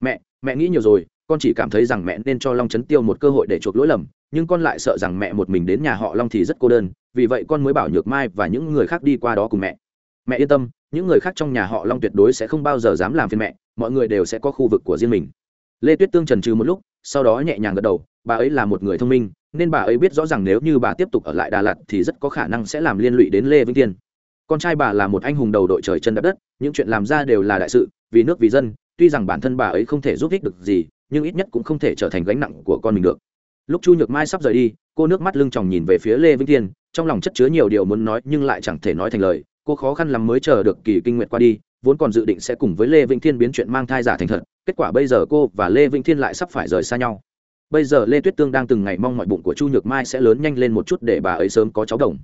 Mẹ mẹ nghĩ nhiều rồi con chỉ cảm thấy rằng mẹ nên cho long trấn tiêu một cơ hội để chuộc lỗi lầm, nhưng con lại sợ rằng mẹ một mình đến nhà họ long thì rất cô đơn, vì vậy con mới bảo nhược mai và những người khác đi qua đó cùng mẹ. Mẹ yên tâm, những người khác trong nhà họ long tuyệt đối sẽ không bao giờ dám làm phiền mẹ, mọi người đều sẽ có khu vực của riêng mình. Lê tuyết tương trần trừ một lúc, sau đó nhẹ nhàng gật đầu, bà ấy là một người thông minh, nên bà ấy biết rõ rằng nếu như bà tiếp tục ở lại đà lạt thì rất có khả năng sẽ làm liên lụy đến lê vĩnh tiên. Con trai bà là một anh hùng đầu đội trời chân đất đất, những chuyện làm ra đều là đại sự, vì nước vì dân, tuy rằng bản thân bà ấy không thể giúp ích được gì nhưng ít nhất cũng không thể trở thành gánh nặng của con mình được. Lúc chu nhược mai sắp rời đi, cô nước mắt lưng tròng nhìn về phía lê vĩnh thiên, trong lòng chất chứa nhiều điều muốn nói nhưng lại chẳng thể nói thành lời. Cô khó khăn lắm mới chờ được kỳ kinh nguyệt qua đi, vốn còn dự định sẽ cùng với lê vĩnh thiên biến chuyện mang thai giả thành thật, kết quả bây giờ cô và lê vĩnh thiên lại sắp phải rời xa nhau. Bây giờ lê tuyết tương đang từng ngày mong mọi bụng của chu nhược mai sẽ lớn nhanh lên một chút để bà ấy sớm có cháu đồng.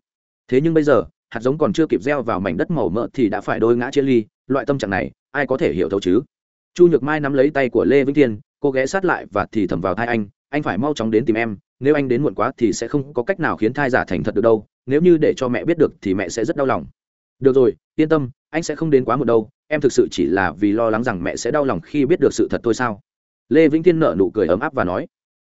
Thế nhưng bây giờ, hạt giống còn chưa kịp gieo vào mảnh đất màu mỡ thì đã phải đôi ngã chia ly, loại tâm trạng này, ai có thể hiểu thấu chứ? Chu nhược mai nắm lấy tay của lê vĩnh thiên cô ghé sát lại và thì thầm vào thai anh anh phải mau chóng đến tìm em, nếu anh đến muộn quá thì sẽ không có cách nào khiến thai giả thành thật được đâu, nếu như để cho mẹ biết được thì mẹ sẽ rất đau lòng. Được rồi, yên tâm, anh sẽ không đến quá muộn đâu, em thực sự chỉ là vì lo lắng rằng mẹ sẽ đau lòng khi biết được sự thật thôi sao? Lê vĩnh thiên nợ nụ cười ấm áp và nói,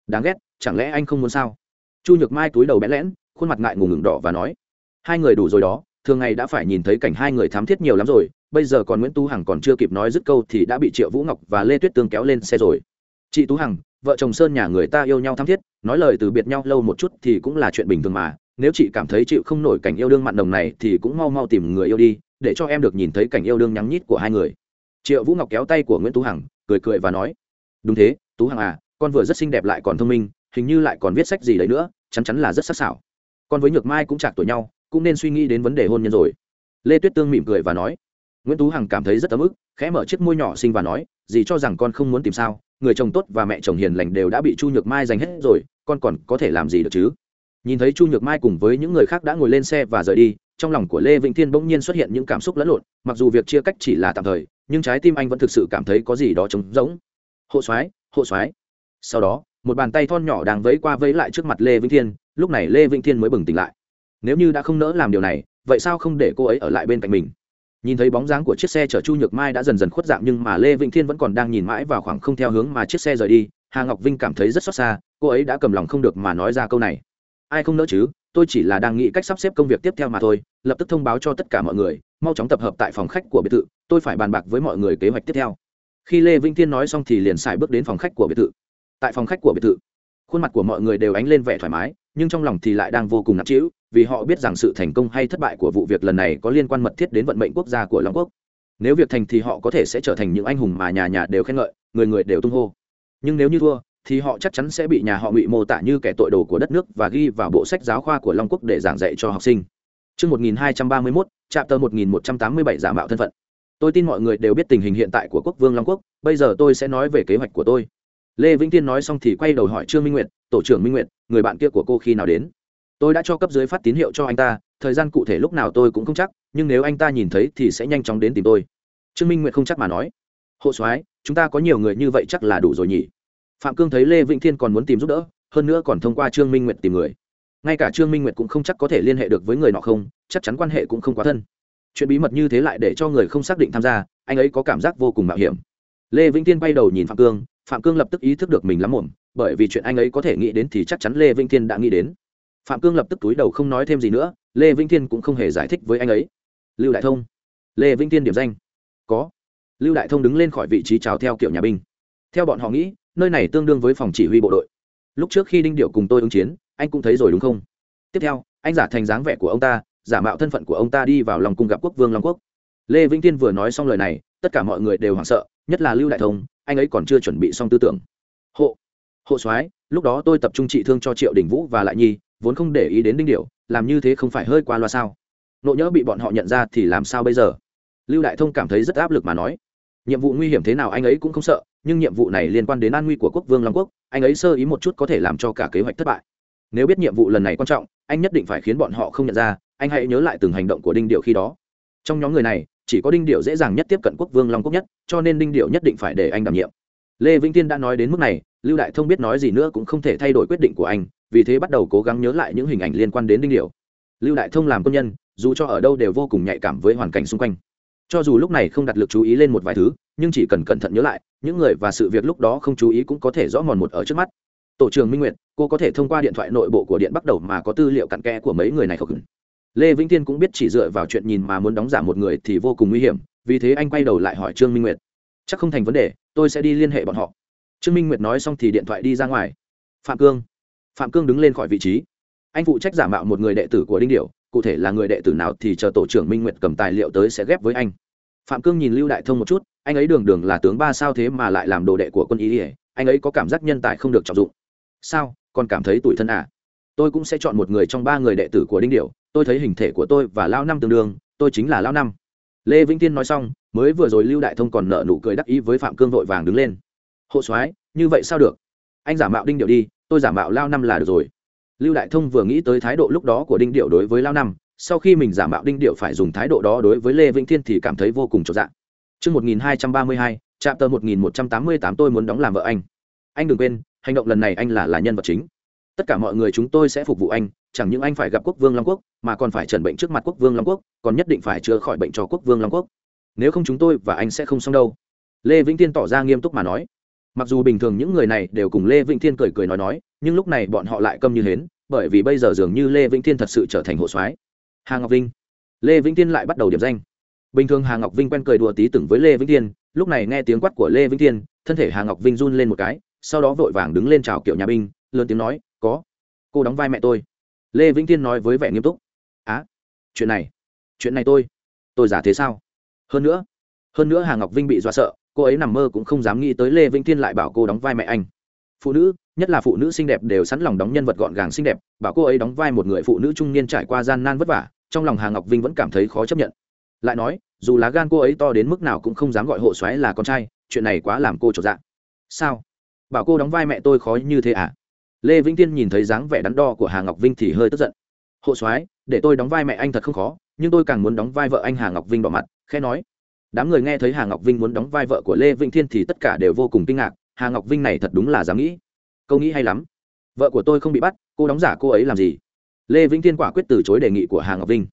đáng ghét, chẳng lẽ anh không muốn sao? Chu nhược mai túi đầu bẽn lẽn, khuôn mặt ngại ngùng ngừng đỏ và nói, hai người đủ rồi đó, thường ngày đã phải nhìn thấy cảnh hai người thám thiết nhiều lắm rồi, bây giờ còn nguyễn Tu hằng còn chưa kịp nói dứt câu thì đã bị triệu vũ ngọc và lê tuyết tương kéo lên xe rồi chị tú hằng, vợ chồng sơn nhà người ta yêu nhau thắm thiết, nói lời từ biệt nhau lâu một chút thì cũng là chuyện bình thường mà. Nếu chị cảm thấy chịu không nổi cảnh yêu đương mặn đồng này thì cũng mau mau tìm người yêu đi, để cho em được nhìn thấy cảnh yêu đương nhắn nhít của hai người. Triệu vũ ngọc kéo tay của nguyễn tú hằng, cười cười và nói, đúng thế, tú hằng à con vừa rất xinh đẹp lại còn thông minh, hình như lại còn viết sách gì đấy nữa, chắn chắn là rất sắc sảo. Con với nhược mai cũng chạc tuổi nhau, cũng nên suy nghĩ đến vấn đề hôn nhân rồi. Lê tuyết tương mỉm cười và nói, nguyễn tú hằng cảm thấy rất ấm ức, khẽ mở chiếc môi nhỏ xinh và nói, dì cho rằng con không muốn tìm sao người chồng tốt và mẹ chồng hiền lành đều đã bị chu nhược mai giành hết rồi, con còn có thể làm gì được chứ? Nhìn thấy chu nhược mai cùng với những người khác đã ngồi lên xe và rời đi, trong lòng của lê vĩnh thiên bỗng nhiên xuất hiện những cảm xúc lẫn lộn, mặc dù việc chia cách chỉ là tạm thời, nhưng trái tim anh vẫn thực sự cảm thấy có gì đó trống rỗng. Hộ soái hộ soái. Sau đó, một bàn tay thon nhỏ đang vẫy qua vẫy lại trước mặt lê vĩnh thiên, lúc này lê vĩnh thiên mới bừng tỉnh lại. Nếu như đã không nỡ làm điều này, vậy sao không để cô ấy ở lại bên cạnh mình? Nhìn thấy bóng dáng của chiếc xe chở chu nhược mai đã dần dần khuất dạng nhưng mà lê vĩnh thiên vẫn còn đang nhìn mãi vào khoảng không theo hướng mà chiếc xe rời đi, hà ngọc vinh cảm thấy rất xót xa, cô ấy đã cầm lòng không được mà nói ra câu này. Ai không nỡ chứ? Tôi chỉ là đang nghĩ cách sắp xếp công việc tiếp theo mà thôi, lập tức thông báo cho tất cả mọi người, mau chóng tập hợp tại phòng khách của biệt thự, tôi phải bàn bạc với mọi người kế hoạch tiếp theo. Khi lê vĩnh thiên nói xong thì liền xài bước đến phòng khách của biệt thự. Tại phòng khách của biệt thự, khuôn mặt của mọi người đều ánh lên vẻ thoải mái nhưng trong lòng thì lại đang vô cùng nặng trĩu vì họ biết rằng sự thành công hay thất bại của vụ việc lần này có liên quan mật thiết đến vận mệnh quốc gia của long quốc nếu việc thành thì họ có thể sẽ trở thành những anh hùng mà nhà nhà đều khen ngợi người người đều tung hô nhưng nếu như thua thì họ chắc chắn sẽ bị nhà họ ngụy mô tả như kẻ tội đồ của đất nước và ghi vào bộ sách giáo khoa của long quốc để giảng dạy cho học sinh Trước 1231, chapter 1187 giả mạo thân phận. Tôi tin mọi người đều biết tình hình hiện tại của quốc vương Long Quốc, bây giờ tôi sẽ nói về kế hoạch của tôi. Lê Vĩnh Tiên nói xong thì quay đầu hỏi Trương Minh Nguyệt, tổ trưởng Minh Nguyệt, người bạn kia của cô khi nào đến? tôi đã cho cấp dưới phát tín hiệu cho anh ta thời gian cụ thể lúc nào tôi cũng không chắc nhưng nếu anh ta nhìn thấy thì sẽ nhanh chóng đến tìm tôi. Trương minh nguyệt không chắc mà nói. Hộ soái chúng ta có nhiều người như vậy chắc là đủ rồi nhỉ? Phạm cương thấy lê vĩnh thiên còn muốn tìm giúp đỡ hơn nữa còn thông qua trương minh nguyệt tìm người. Ngay cả trương minh nguyệt cũng không chắc có thể liên hệ được với người nọ không chắc chắn quan hệ cũng không quá thân. Chuyện bí mật như thế lại để cho người không xác định tham gia anh ấy có cảm giác vô cùng mạo hiểm. Lê vĩnh thiên bay đầu nhìn phạm cương phạm cương lập tức ý thức được mình lắm muộn bởi vì chuyện anh ấy có thể nghĩ đến thì chắc chắn lê vĩnh thiên đã nghĩ đến. Phạm cương lập tức túi đầu không nói thêm gì nữa, lê vĩnh thiên cũng không hề giải thích với anh ấy. Lưu đại thông. Lê vĩnh thiên điểm danh. Có. Lưu đại thông đứng lên khỏi vị trí chào theo kiểu nhà binh. Theo bọn họ nghĩ, nơi này tương đương với phòng chỉ huy bộ đội. Lúc trước khi đinh điệu cùng tôi ứng chiến, anh cũng thấy rồi đúng không? Tiếp theo, anh giả thành dáng vẻ của ông ta, giả mạo thân phận của ông ta đi vào lòng cung gặp quốc vương long quốc. Lê vĩnh Thiên vừa nói xong lời này, tất cả mọi người đều hoảng sợ, nhất là lưu đại thông anh ấy còn chưa chuẩn bị xong tư tưởng. Hộ hộ soái, lúc đó tôi tập trung trị thương cho triệu đình vũ và lại nhi, vốn không để ý đến đinh điệu làm như thế không phải hơi qua loa sao? Nộ nhỡ bị bọn họ nhận ra thì làm sao bây giờ? Lưu đại thông cảm thấy rất áp lực mà nói. Nhiệm vụ nguy hiểm thế nào anh ấy cũng không sợ, nhưng nhiệm vụ này liên quan đến an nguy của quốc vương long quốc, anh ấy sơ ý một chút có thể làm cho cả kế hoạch thất bại. Nếu biết nhiệm vụ lần này quan trọng, anh nhất định phải khiến bọn họ không nhận ra, anh hãy nhớ lại từng hành động của đinh điệu khi đó. Trong nhóm người này chỉ có đinh điệu dễ dàng nhất tiếp cận quốc vương long quốc nhất, cho nên đinh điệu nhất định phải để anh đảm nhiệm. Lê vĩnh tiên đã nói đến mức này, lưu đại thông biết nói gì nữa cũng không thể thay đổi quyết định của anh, vì thế bắt đầu cố gắng nhớ lại những hình ảnh liên quan đến đinh điệu lưu đại thông làm công nhân, dù cho ở đâu đều vô cùng nhạy cảm với hoàn cảnh xung quanh. Cho dù lúc này không đặt lực chú ý lên một vài thứ, nhưng chỉ cần cẩn thận nhớ lại, những người và sự việc lúc đó không chú ý cũng có thể rõ mòn một ở trước mắt. Tổ trưởng minh nguyệt, cô có thể thông qua điện thoại nội bộ của điện bắt đầu mà có tư liệu cặn kẽ của mấy người này không? Lê vĩnh tiên cũng biết chỉ dựa vào chuyện nhìn mà muốn đóng giả một người thì vô cùng nguy hiểm, vì thế anh quay đầu lại hỏi trương minh nguyệt. Chắc không thành vấn đề, tôi sẽ đi liên hệ bọn họ. Trương minh nguyệt nói xong thì điện thoại đi ra ngoài. Phạm cương. Phạm cương đứng lên khỏi vị trí. Anh phụ trách giả mạo một người đệ tử của đinh điểu, cụ thể là người đệ tử nào thì chờ tổ trưởng minh nguyệt cầm tài liệu tới sẽ ghép với anh. Phạm cương nhìn lưu đại thông một chút, anh ấy đường đường là tướng ba sao thế mà lại làm đồ đệ của quân ý ỉa anh ấy có cảm giác nhân tài không được trọng dụng. Sao, còn cảm thấy tủi thân à? Tôi cũng sẽ chọn một người trong ba người đệ tử của đinh điểu. Tôi thấy hình thể của tôi và lao năm tương đương tôi chính là lao năm. Lê vĩnh tiên nói xong mới vừa rồi lưu đại thông còn nợ nụ cười đắc ý với phạm cương vội vàng đứng lên. Hộ soái như vậy sao được? Anh giả mạo đinh điệu đi tôi giả mạo lao năm là được rồi. Lưu đại thông vừa nghĩ tới thái độ lúc đó của đinh điệu đối với lao năm sau khi mình giả mạo đinh điệu phải dùng thái độ đó đối với lê vĩnh thiên thì cảm thấy vô cùng trọn dạng Trước 1232, trạm tờ 1188 tôi muốn đóng làm vợ anh. Anh đừng quên, hành động lần này anh là là nhân vật chính. Tất cả mọi người chúng tôi sẽ phục vụ anh, chẳng những anh phải gặp quốc vương long quốc, mà còn phải trần bệnh trước mặt quốc vương long quốc, còn nhất định phải chữa khỏi bệnh cho quốc vương long quốc. Nếu không chúng tôi và anh sẽ không xong đâu. Lê Vĩnh Thiên tỏ ra nghiêm túc mà nói mặc dù bình thường những người này đều cùng lê vĩnh thiên cười cười nói nói nhưng lúc này bọn họ lại câm như hến bởi vì bây giờ dường như lê vĩnh thiên thật sự trở thành hộ soái hà ngọc vinh lê vĩnh thiên lại bắt đầu điểm danh bình thường hà ngọc vinh quen cười đùa tí từng với lê vĩnh thiên lúc này nghe tiếng quát của lê vĩnh thiên thân thể hà ngọc vinh run lên một cái sau đó vội vàng đứng lên chào kiểu nhà binh lớn tiếng nói có. Cô đóng vai mẹ tôi. Lê vĩnh thiên nói với vẻ nghiêm túc. Á, chuyện này chuyện này tôi tôi giả thế sao? Hơn nữa hơn nữa hà ngọc vinh bị dọa sợ, cô ấy nằm mơ cũng không dám nghĩ tới lê vĩnh thiên lại bảo cô đóng vai mẹ anh. Phụ nữ, nhất là phụ nữ xinh đẹp đều sẵn lòng đóng nhân vật gọn gàng xinh đẹp, bảo cô ấy đóng vai một người phụ nữ trung niên trải qua gian nan vất vả, trong lòng hà ngọc vinh vẫn cảm thấy khó chấp nhận. Lại nói, dù lá gan cô ấy to đến mức nào cũng không dám gọi hộ xoáy là con trai, chuyện này quá làm cô trột dạ. Sao? Bảo cô đóng vai mẹ tôi khó như thế à? Lê vĩnh tiên nhìn thấy dáng vẻ đắn đo của hà ngọc vinh thì hơi tức giận. Hộ soái, để tôi đóng vai mẹ anh thật không khó, nhưng tôi càng muốn đóng vai vợ anh hà ngọc vinh bỏ mặt, khẽ nói. Đám người nghe thấy hà ngọc vinh muốn đóng vai vợ của lê vĩnh thiên thì tất cả đều vô cùng kinh ngạc, hà ngọc vinh này thật đúng là dám nghĩ. Câu nghĩ hay lắm. Vợ của tôi không bị bắt, cô đóng giả cô ấy làm gì? Lê vĩnh thiên quả quyết từ chối đề nghị của hà ngọc vinh.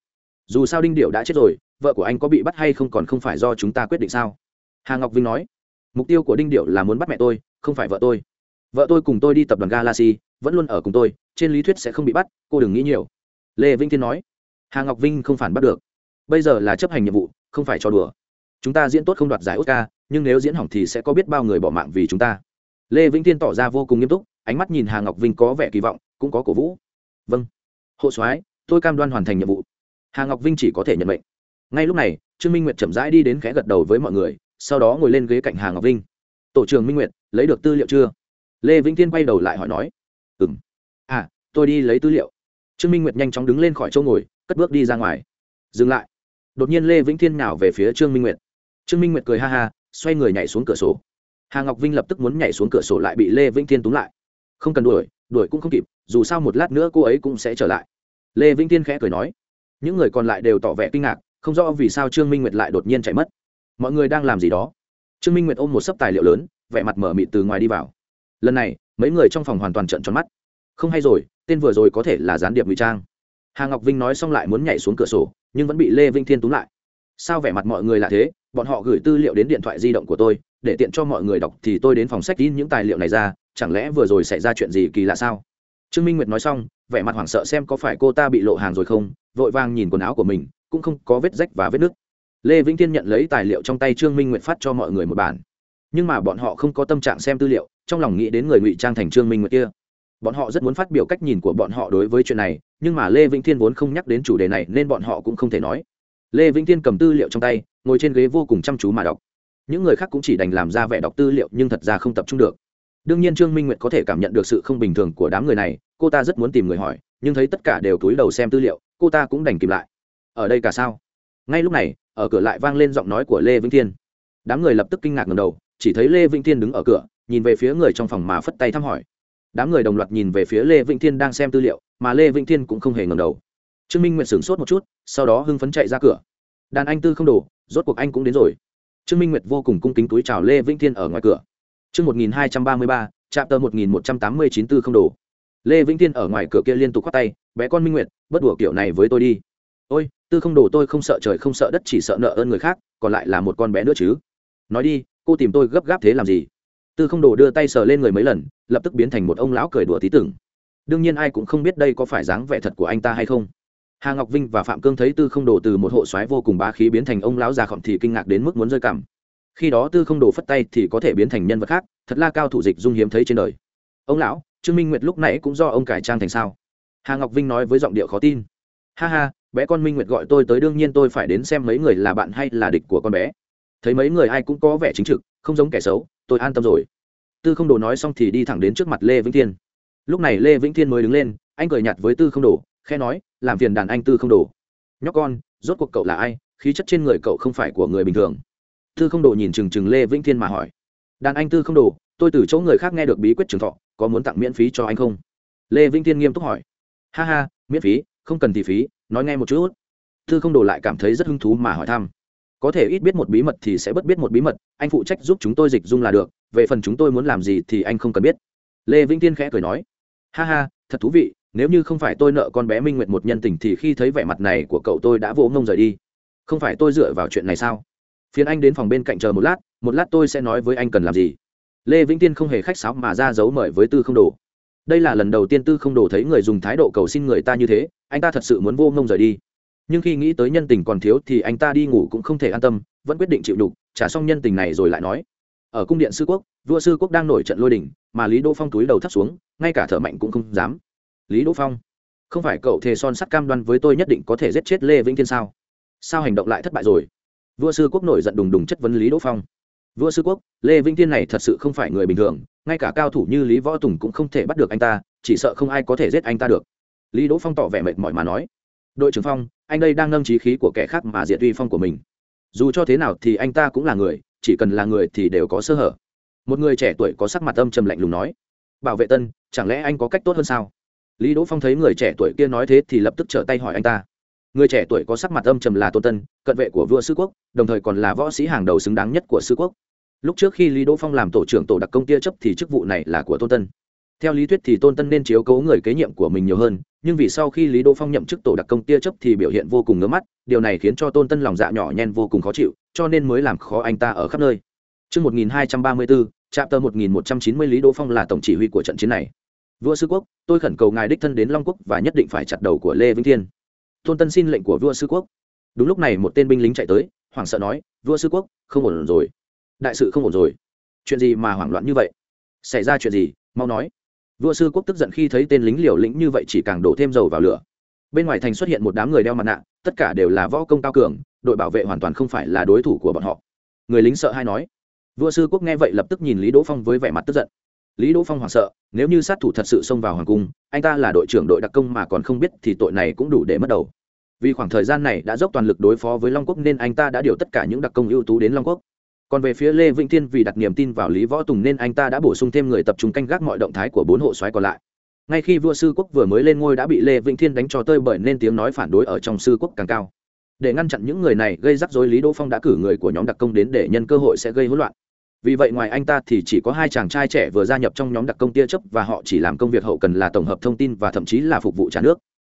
Dù sao đinh điệu đã chết rồi, vợ của anh có bị bắt hay không còn không phải do chúng ta quyết định sao? Hà ngọc vinh nói. Mục tiêu của đinh điệu là muốn bắt mẹ tôi, không phải vợ tôi vợ tôi cùng tôi đi tập đoàn galaxy, vẫn luôn ở cùng tôi, trên lý thuyết sẽ không bị bắt, cô đừng nghĩ nhiều. Lê vĩnh thiên nói. Hà ngọc vinh không phản bắt được. Bây giờ là chấp hành nhiệm vụ, không phải cho đùa. Chúng ta diễn tốt không đoạt giải oscar, nhưng nếu diễn hỏng thì sẽ có biết bao người bỏ mạng vì chúng ta. Lê vĩnh Thiên tỏ ra vô cùng nghiêm túc, ánh mắt nhìn hà ngọc vinh có vẻ kỳ vọng, cũng có cổ vũ. Vâng. Hộ soái, tôi cam đoan hoàn thành nhiệm vụ. Hà ngọc vinh chỉ có thể nhận mệnh. Ngay lúc này, trương minh nguyệt chậm rãi đi đến khẽ gật đầu với mọi người, sau đó ngồi lên ghế cạnh hà ngọc vinh. Tổ trưởng minh nguyệt, lấy được tư liệu chưa? Lê vĩnh tiên quay đầu lại hỏi nói ừ m à tôi đi lấy tư liệu. Trương minh nguyệt nhanh chóng đứng lên khỏi chỗ ngồi, cất bước đi ra ngoài. Dừng lại. Đột nhiên lê vĩnh thiên nào về phía trương minh nguyệt. Trương minh nguyệt cười ha ha, xoay người nhảy xuống cửa sổ. Hà ngọc vinh lập tức muốn nhảy xuống cửa sổ lại bị lê vĩnh thiên túm lại. Không cần đuổi đuổi cũng không kịp, dù sao một lát nữa cô ấy cũng sẽ trở lại. Lê vĩnh thiên khẽ cười nói. Những người còn lại đều tỏ vẻ kinh ngạc, không rõ vì sao trương minh nguyệt lại đột nhiên chạy mất. Mọi người đang làm gì đó? Trương minh nguyệt ôm một sấp tài liệu lớn, vẻ mặt mở mịt từ ngoài đi vào lần này, mấy người trong phòng hoàn toàn trận tròn mắt. Không hay rồi, tên vừa rồi có thể là gián điệp ngụy trang. Hà ngọc vinh nói xong lại muốn nhảy xuống cửa sổ, nhưng vẫn bị lê vinh thiên túm lại. Sao vẻ mặt mọi người là thế? Bọn họ gửi tư liệu đến điện thoại di động của tôi, để tiện cho mọi người đọc thì tôi đến phòng sách in những tài liệu này ra, chẳng lẽ vừa rồi xảy ra chuyện gì kỳ lạ sao? Trương minh nguyệt nói xong, vẻ mặt hoảng sợ xem có phải cô ta bị lộ hàng rồi không, vội vàng nhìn quần áo của mình, cũng không có vết rách và vết nứt. Lê vĩnh thiên nhận lấy tài liệu trong tay trương minh nguyệt phát cho mọi người một bản. Nhưng mà bọn họ không có tâm trạng xem tư liệu trong lòng nghĩ đến người ngụy trang thành trương minh nguyệt kia. Bọn họ rất muốn phát biểu cách nhìn của bọn họ đối với chuyện này, nhưng mà lê vĩnh thiên vốn không nhắc đến chủ đề này nên bọn họ cũng không thể nói. Lê vĩnh thiên cầm tư liệu trong tay, ngồi trên ghế vô cùng chăm chú mà đọc. Những người khác cũng chỉ đành làm ra vẻ đọc tư liệu nhưng thật ra không tập trung được. Đương nhiên trương minh nguyệt có thể cảm nhận được sự không bình thường của đám người này, cô ta rất muốn tìm người hỏi, nhưng thấy tất cả đều túi đầu xem tư liệu, cô ta cũng đành kìm lại. Ở đây cả sao? Ngay lúc này, ở cửa lại vang lên giọng nói của lê vĩnh thiên. Đám người lập tức kinh ngạc ngầm đầu, chỉ thấy lê vĩnh thiên đứng ở cửa nhìn về phía người trong phòng mà phất tay thăm hỏi đám người đồng loạt nhìn về phía lê vĩnh thiên đang xem tư liệu mà lê vĩnh thiên cũng không hề ngầm đầu trương minh nguyệt sửng sốt một chút sau đó hưng phấn chạy ra cửa đàn anh tư không Đủ rốt cuộc anh cũng đến rồi trương minh nguyệt vô cùng cung kính túi chào lê vĩnh thiên ở ngoài cửa Trước 1233, chạm tờ 1189 tư không đồ. Lê Vĩnh Thiên ở ngoài cửa kia liên tục khoát tay, bé con Minh Nguyệt, bất đùa kiểu này với tôi đi. Ôi, tư không đồ tôi không sợ trời không sợ đất chỉ sợ nợ ơn người khác, còn lại là một con bé nữa chứ. Nói đi, cô tìm tôi gấp gáp thế làm gì? Tư không đồ đưa tay sờ lên người mấy lần, lập tức biến thành một ông lão cười đùa tí tưởng. Đương nhiên ai cũng không biết đây có phải dáng vẻ thật của anh ta hay không. Hà ngọc vinh và phạm cương thấy tư không đồ từ một hộ soái vô cùng bá khí biến thành ông lão già khổng thì kinh ngạc đến mức muốn rơi cảm khi đó tư không đồ phất tay thì có thể biến thành nhân vật khác thật là cao thủ dịch dung hiếm thấy trên đời. Ông lão trương minh nguyệt lúc nãy cũng do ông cải trang thành sao? Hà ngọc vinh nói với giọng điệu khó tin. Ha ha bé con minh nguyệt gọi tôi tới đương nhiên tôi phải đến xem mấy người là bạn hay là địch của con bé. Thấy mấy người ai cũng có vẻ chính trực không giống kẻ xấu, tôi an tâm rồi. Tư không đồ nói xong thì đi thẳng đến trước mặt lê vĩnh thiên. Lúc này lê vĩnh thiên mới đứng lên, anh cười nhạt với tư không đồ khe nói, làm phiền đàn anh tư không đồ. Nhóc con, rốt cuộc cậu là ai? Khí chất trên người cậu không phải của người bình thường. Tư không đồ nhìn chừng chừng lê vĩnh thiên mà hỏi. Đàn anh tư không đồ, tôi từ chỗ người khác nghe được bí quyết trường thọ, có muốn tặng miễn phí cho anh không? Lê vĩnh thiên nghiêm túc hỏi. Ha ha, miễn phí, không cần thì phí, nói nghe một chút. Tư không đồ lại cảm thấy rất hứng thú mà hỏi thăm có thể ít biết một bí mật thì sẽ bất biết một bí mật, anh phụ trách giúp chúng tôi dịch dung là được, về phần chúng tôi muốn làm gì thì anh không cần biết. Lê vĩnh tiên khẽ cười nói, ha ha, thật thú vị, nếu như không phải tôi nợ con bé minh nguyệt một nhân tình thì khi thấy vẻ mặt này của cậu tôi đã vỗ ngông rời đi. Không phải tôi dựa vào chuyện này sao? Phiền anh đến phòng bên cạnh chờ một lát một lát tôi sẽ nói với anh cần làm gì. Lê vĩnh tiên không hề khách sáo mà ra dấu mời với tư không đồ. Đây là lần đầu tiên tư không đồ thấy người dùng thái độ cầu xin người ta như thế, anh ta thật sự muốn vô ngông rời đi nhưng khi nghĩ tới nhân tình còn thiếu thì anh ta đi ngủ cũng không thể an tâm, vẫn quyết định chịu đục trả xong nhân tình này rồi lại nói. Ở cung điện sư quốc, vua sư quốc đang nổi trận lôi đình, mà lý đỗ phong túi đầu thắt xuống, ngay cả thở mạnh cũng không dám. Lý đỗ phong, không phải cậu thề son sắt cam đoan với tôi nhất định có thể giết chết lê vĩnh thiên sao? Sao hành động lại thất bại rồi? Vua sư quốc nổi giận đùng đùng chất vấn lý đỗ phong. Vua sư quốc, lê vĩnh thiên này thật sự không phải người bình thường, ngay cả cao thủ như lý võ tùng cũng không thể bắt được anh ta, chỉ sợ không ai có thể giết anh ta được. Lý đỗ phong tỏ vẻ mệt mỏi mà nói. Đội trưởng phong anh đây đang nâng trí khí của kẻ khác mà diệt uy phong của mình. Dù cho thế nào thì anh ta cũng là người, chỉ cần là người thì đều có sơ hở. Một người trẻ tuổi có sắc mặt âm trầm lạnh lùng nói, bảo vệ tân, chẳng lẽ anh có cách tốt hơn sao? Lý đỗ phong thấy người trẻ tuổi kia nói thế thì lập tức trở tay hỏi anh ta. Người trẻ tuổi có sắc mặt âm trầm là tôn tân, cận vệ của vua sư quốc, đồng thời còn là võ sĩ hàng đầu xứng đáng nhất của sư quốc. Lúc trước khi lý đỗ phong làm tổ trưởng tổ đặc công tia chấp thì chức vụ này là của tôn tân theo lý thuyết thì tôn tân nên chiếu cố người kế nhiệm của mình nhiều hơn nhưng vì sau khi lý đỗ phong nhậm chức tổ đặc công tia chấp thì biểu hiện vô cùng ngớ mắt điều này khiến cho tôn tân lòng dạ nhỏ nhen vô cùng khó chịu cho nên mới làm khó anh ta ở khắp nơi. Trước 1234, trạm tờ 1190 Lý Đỗ Phong là tổng chỉ huy của trận chiến này. Vua sư quốc tôi khẩn cầu ngài đích thân đến long quốc và nhất định phải chặt đầu của lê vĩnh thiên. Tôn tân xin lệnh của vua sư quốc. Đúng lúc này một tên binh lính chạy tới hoảng sợ nói vua sư quốc không ổn rồi. Đại sự không ổn rồi. Chuyện gì mà hoảng loạn như vậy? Xảy ra chuyện gì? Mau nói vua sư quốc tức giận khi thấy tên lính liều lĩnh như vậy chỉ càng đổ thêm dầu vào lửa. Bên ngoài thành xuất hiện một đám người đeo mặt nạ, tất cả đều là võ công cao cường, đội bảo vệ hoàn toàn không phải là đối thủ của bọn họ. Người lính sợ hay nói? Vua sư quốc nghe vậy lập tức nhìn lý đỗ phong với vẻ mặt tức giận. Lý đỗ phong hoảng sợ, nếu như sát thủ thật sự xông vào hoàng cung, anh ta là đội trưởng đội đặc công mà còn không biết thì tội này cũng đủ để mất đầu. Vì khoảng thời gian này đã dốc toàn lực đối phó với long quốc nên anh ta đã điều tất cả những đặc công ưu tú đến long quốc còn về phía lê vĩnh thiên vì đặt niềm tin vào lý võ tùng nên anh ta đã bổ sung thêm người tập trung canh gác mọi động thái của bốn hộ soái còn lại. Ngay khi vua sư quốc vừa mới lên ngôi đã bị lê vĩnh thiên đánh cho tơi bởi nên tiếng nói phản đối ở trong sư quốc càng cao. Để ngăn chặn những người này gây rắc rối lý đỗ phong đã cử người của nhóm đặc công đến để nhân cơ hội sẽ gây hỗn loạn. Vì vậy ngoài anh ta thì chỉ có hai chàng trai trẻ vừa gia nhập trong nhóm đặc công tia chấp và họ chỉ làm công việc hậu cần là tổng hợp thông tin và thậm chí là phục vụ trả nước.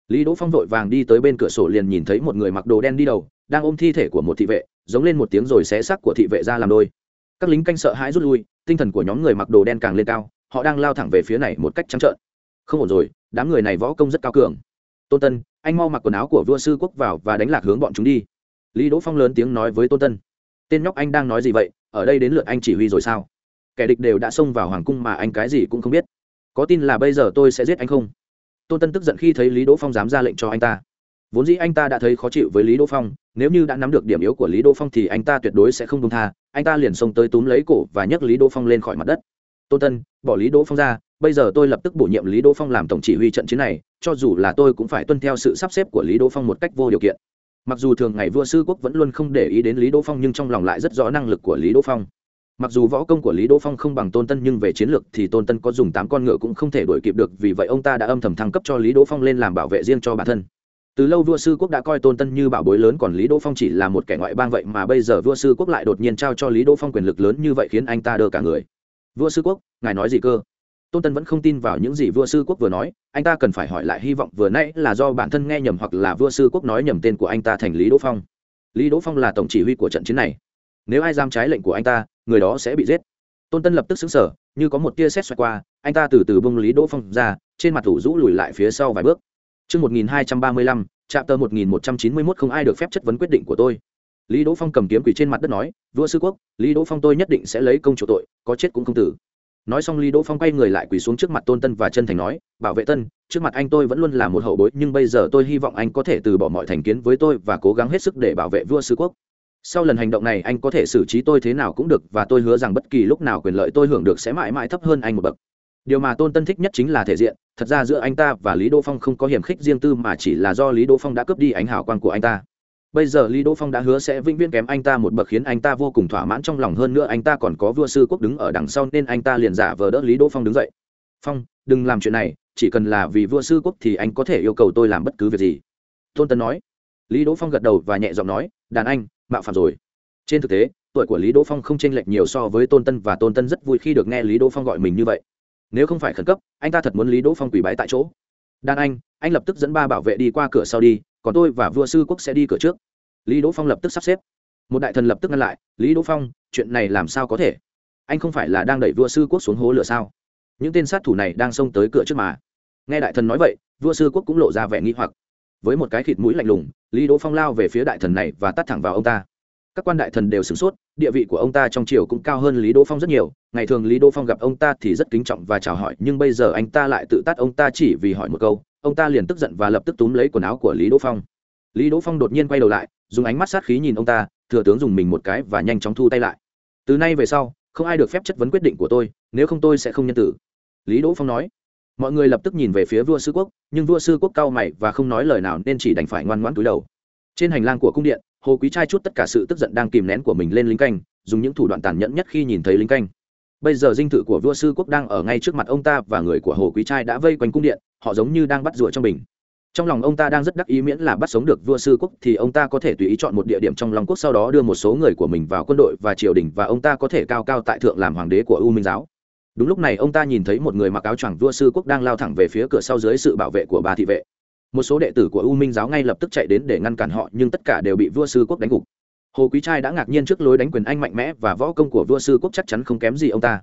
Lý đỗ phong vội vàng đi tới bên cửa sổ liền nhìn thấy một người mặc đồ đen đi đầu, đang ôm thi thể của một thị vệ giống lên một tiếng rồi xé xác của thị vệ ra làm đôi. Các lính canh sợ hãi rút lui, tinh thần của nhóm người mặc đồ đen càng lên cao, họ đang lao thẳng về phía này một cách trắng trợn. Không ổn rồi, đám người này võ công rất cao cường. Tôn tân, anh mau mặc quần áo của vua sư quốc vào và đánh lạc hướng bọn chúng đi. Lý đỗ phong lớn tiếng nói với tôn tân. Tên nhóc anh đang nói gì vậy? Ở đây đến lượt anh chỉ huy rồi sao? Kẻ địch đều đã xông vào hoàng cung mà anh cái gì cũng không biết. Có tin là bây giờ tôi sẽ giết anh không? Tôn tân tức giận khi thấy lý đỗ phong dám ra lệnh cho anh ta vốn dĩ anh ta đã thấy khó chịu với lý đỗ phong nếu như đã nắm được điểm yếu của lý đỗ phong thì anh ta tuyệt đối sẽ không công tha anh ta liền xông tới túm lấy cổ và nhấc lý đỗ phong lên khỏi mặt đất tôn tân bỏ lý đỗ phong ra bây giờ tôi lập tức bổ nhiệm lý đỗ phong làm tổng chỉ huy trận chiến này cho dù là tôi cũng phải tuân theo sự sắp xếp của lý đỗ phong một cách vô điều kiện mặc dù thường ngày vua sư quốc vẫn luôn không để ý đến lý đỗ phong nhưng trong lòng lại rất rõ năng lực của lý đỗ phong mặc dù võ công của lý đỗ phong không bằng tôn tân nhưng về chiến lược thì tôn tân có dùng tám con ngựa cũng không thể đuổi kịp được vì vậy ông ta đã âm thầm thăng cấp cho lý đỗ phong lên làm bảo vệ riêng cho bản thân từ lâu vua sư quốc đã coi tôn tân như bảo bối lớn, còn lý đỗ phong chỉ là một kẻ ngoại bang vậy mà bây giờ vua sư quốc lại đột nhiên trao cho lý đỗ phong quyền lực lớn như vậy khiến anh ta đơ cả người. Vua sư quốc, ngài nói gì cơ? Tôn tân vẫn không tin vào những gì vua sư quốc vừa nói, anh ta cần phải hỏi lại hy vọng vừa nãy là do bản thân nghe nhầm hoặc là vua sư quốc nói nhầm tên của anh ta thành lý đỗ phong. Lý đỗ phong là tổng chỉ huy của trận chiến này. Nếu ai dám trái lệnh của anh ta, người đó sẽ bị giết. Tôn tân lập tức xứng sở như có một tia xét xoay qua, anh ta từ từ bông lý đỗ phong ra, trên mặt thủ rũ lùi lại phía sau vài bước. Trước 1235, trạm tờ 1191 không ai được phép chất vấn quyết định của tôi. Lý Đỗ Phong cầm kiếm quỳ trên mặt đất nói, "Vua sư quốc, Lý Đỗ Phong tôi nhất định sẽ lấy công chủ tội, có chết cũng không tử." nói xong lý đỗ phong quay người lại quỳ xuống trước mặt tôn tân và chân thành nói bảo vệ tân trước mặt anh tôi vẫn luôn là một hậu bối nhưng bây giờ tôi hy vọng anh có thể từ bỏ mọi thành kiến với tôi và cố gắng hết sức để bảo vệ vua sư quốc sau lần hành động này anh có thể xử trí tôi thế nào cũng được và tôi hứa rằng bất kỳ lúc nào quyền lợi tôi hưởng được sẽ mãi mãi thấp hơn anh một bậc điều mà tôn tân thích nhất chính là thể diện, thật ra giữa anh ta và lý đỗ phong không có hiểm khích riêng tư mà chỉ là do lý đỗ phong đã cướp đi ánh hào quang của anh ta. Bây giờ lý đỗ phong đã hứa sẽ vĩnh viễn kém anh ta một bậc khiến anh ta vô cùng thỏa mãn trong lòng hơn nữa anh ta còn có vua sư quốc đứng ở đằng sau nên anh ta liền giả vờ đỡ lý đỗ phong đứng dậy. Phong, đừng làm chuyện này, chỉ cần là vì vua sư quốc thì anh có thể yêu cầu tôi làm bất cứ việc gì. Tôn tân nói. Lý đỗ phong gật đầu và nhẹ giọng nói, đàn anh, mạo phạm rồi. Trên thực tế, tuổi của lý đỗ phong không chênh lệch nhiều so với tôn tân và tôn tân rất vui khi được nghe lý đỗ phong gọi mình như vậy nếu không phải khẩn cấp, anh ta thật muốn lý đỗ phong quỷ bái tại chỗ. Đàn anh anh lập tức dẫn ba bảo vệ đi qua cửa sau đi, còn tôi và vua sư quốc sẽ đi cửa trước. Lý đỗ phong lập tức sắp xếp. Một đại thần lập tức ngăn lại, lý đỗ phong, chuyện này làm sao có thể? Anh không phải là đang đẩy vua sư quốc xuống hố lửa sao? Những tên sát thủ này đang xông tới cửa trước mà. Nghe đại thần nói vậy, vua sư quốc cũng lộ ra vẻ nghi hoặc. Với một cái khịt mũi lạnh lùng, lý đỗ phong lao về phía đại thần này và tắt thẳng vào ông ta các quan đại thần đều sửng sốt, địa vị của ông ta trong triều cũng cao hơn lý đỗ phong rất nhiều. Ngày thường lý đỗ phong gặp ông ta thì rất kính trọng và chào hỏi, nhưng bây giờ anh ta lại tự tát ông ta chỉ vì hỏi một câu. Ông ta liền tức giận và lập tức túm lấy quần áo của lý đỗ phong. Lý đỗ phong đột nhiên quay đầu lại, dùng ánh mắt sát khí nhìn ông ta, thừa tướng dùng mình một cái và nhanh chóng thu tay lại. Từ nay về sau, không ai được phép chất vấn quyết định của tôi, nếu không tôi sẽ không nhân tử. Lý đỗ phong nói. Mọi người lập tức nhìn về phía vua sư quốc, nhưng vua sư quốc cao mày và không nói lời nào nên chỉ đành phải ngoan ngoãn túi đầu. Trên hành lang của cung điện hồ quý trai chút tất cả sự tức giận đang kìm nén của mình lên lính canh, dùng những thủ đoạn tàn nhẫn nhất khi nhìn thấy lính canh. Bây giờ dinh thự của vua sư quốc đang ở ngay trước mặt ông ta và người của hồ quý trai đã vây quanh cung điện, họ giống như đang bắt rùa trong bình. Trong lòng ông ta đang rất đắc ý miễn là bắt sống được vua sư quốc thì ông ta có thể tùy ý chọn một địa điểm trong long quốc sau đó đưa một số người của mình vào quân đội và triều đình và ông ta có thể cao cao tại thượng làm hoàng đế của u minh giáo. Đúng lúc này ông ta nhìn thấy một người mặc áo choàng vua sư quốc đang lao thẳng về phía cửa sau dưới sự bảo vệ của bà thị vệ một số đệ tử của u minh giáo ngay lập tức chạy đến để ngăn cản họ nhưng tất cả đều bị vua sư quốc đánh gục. Hồ quý trai đã ngạc nhiên trước lối đánh quyền anh mạnh mẽ và võ công của vua sư quốc chắc chắn không kém gì ông ta.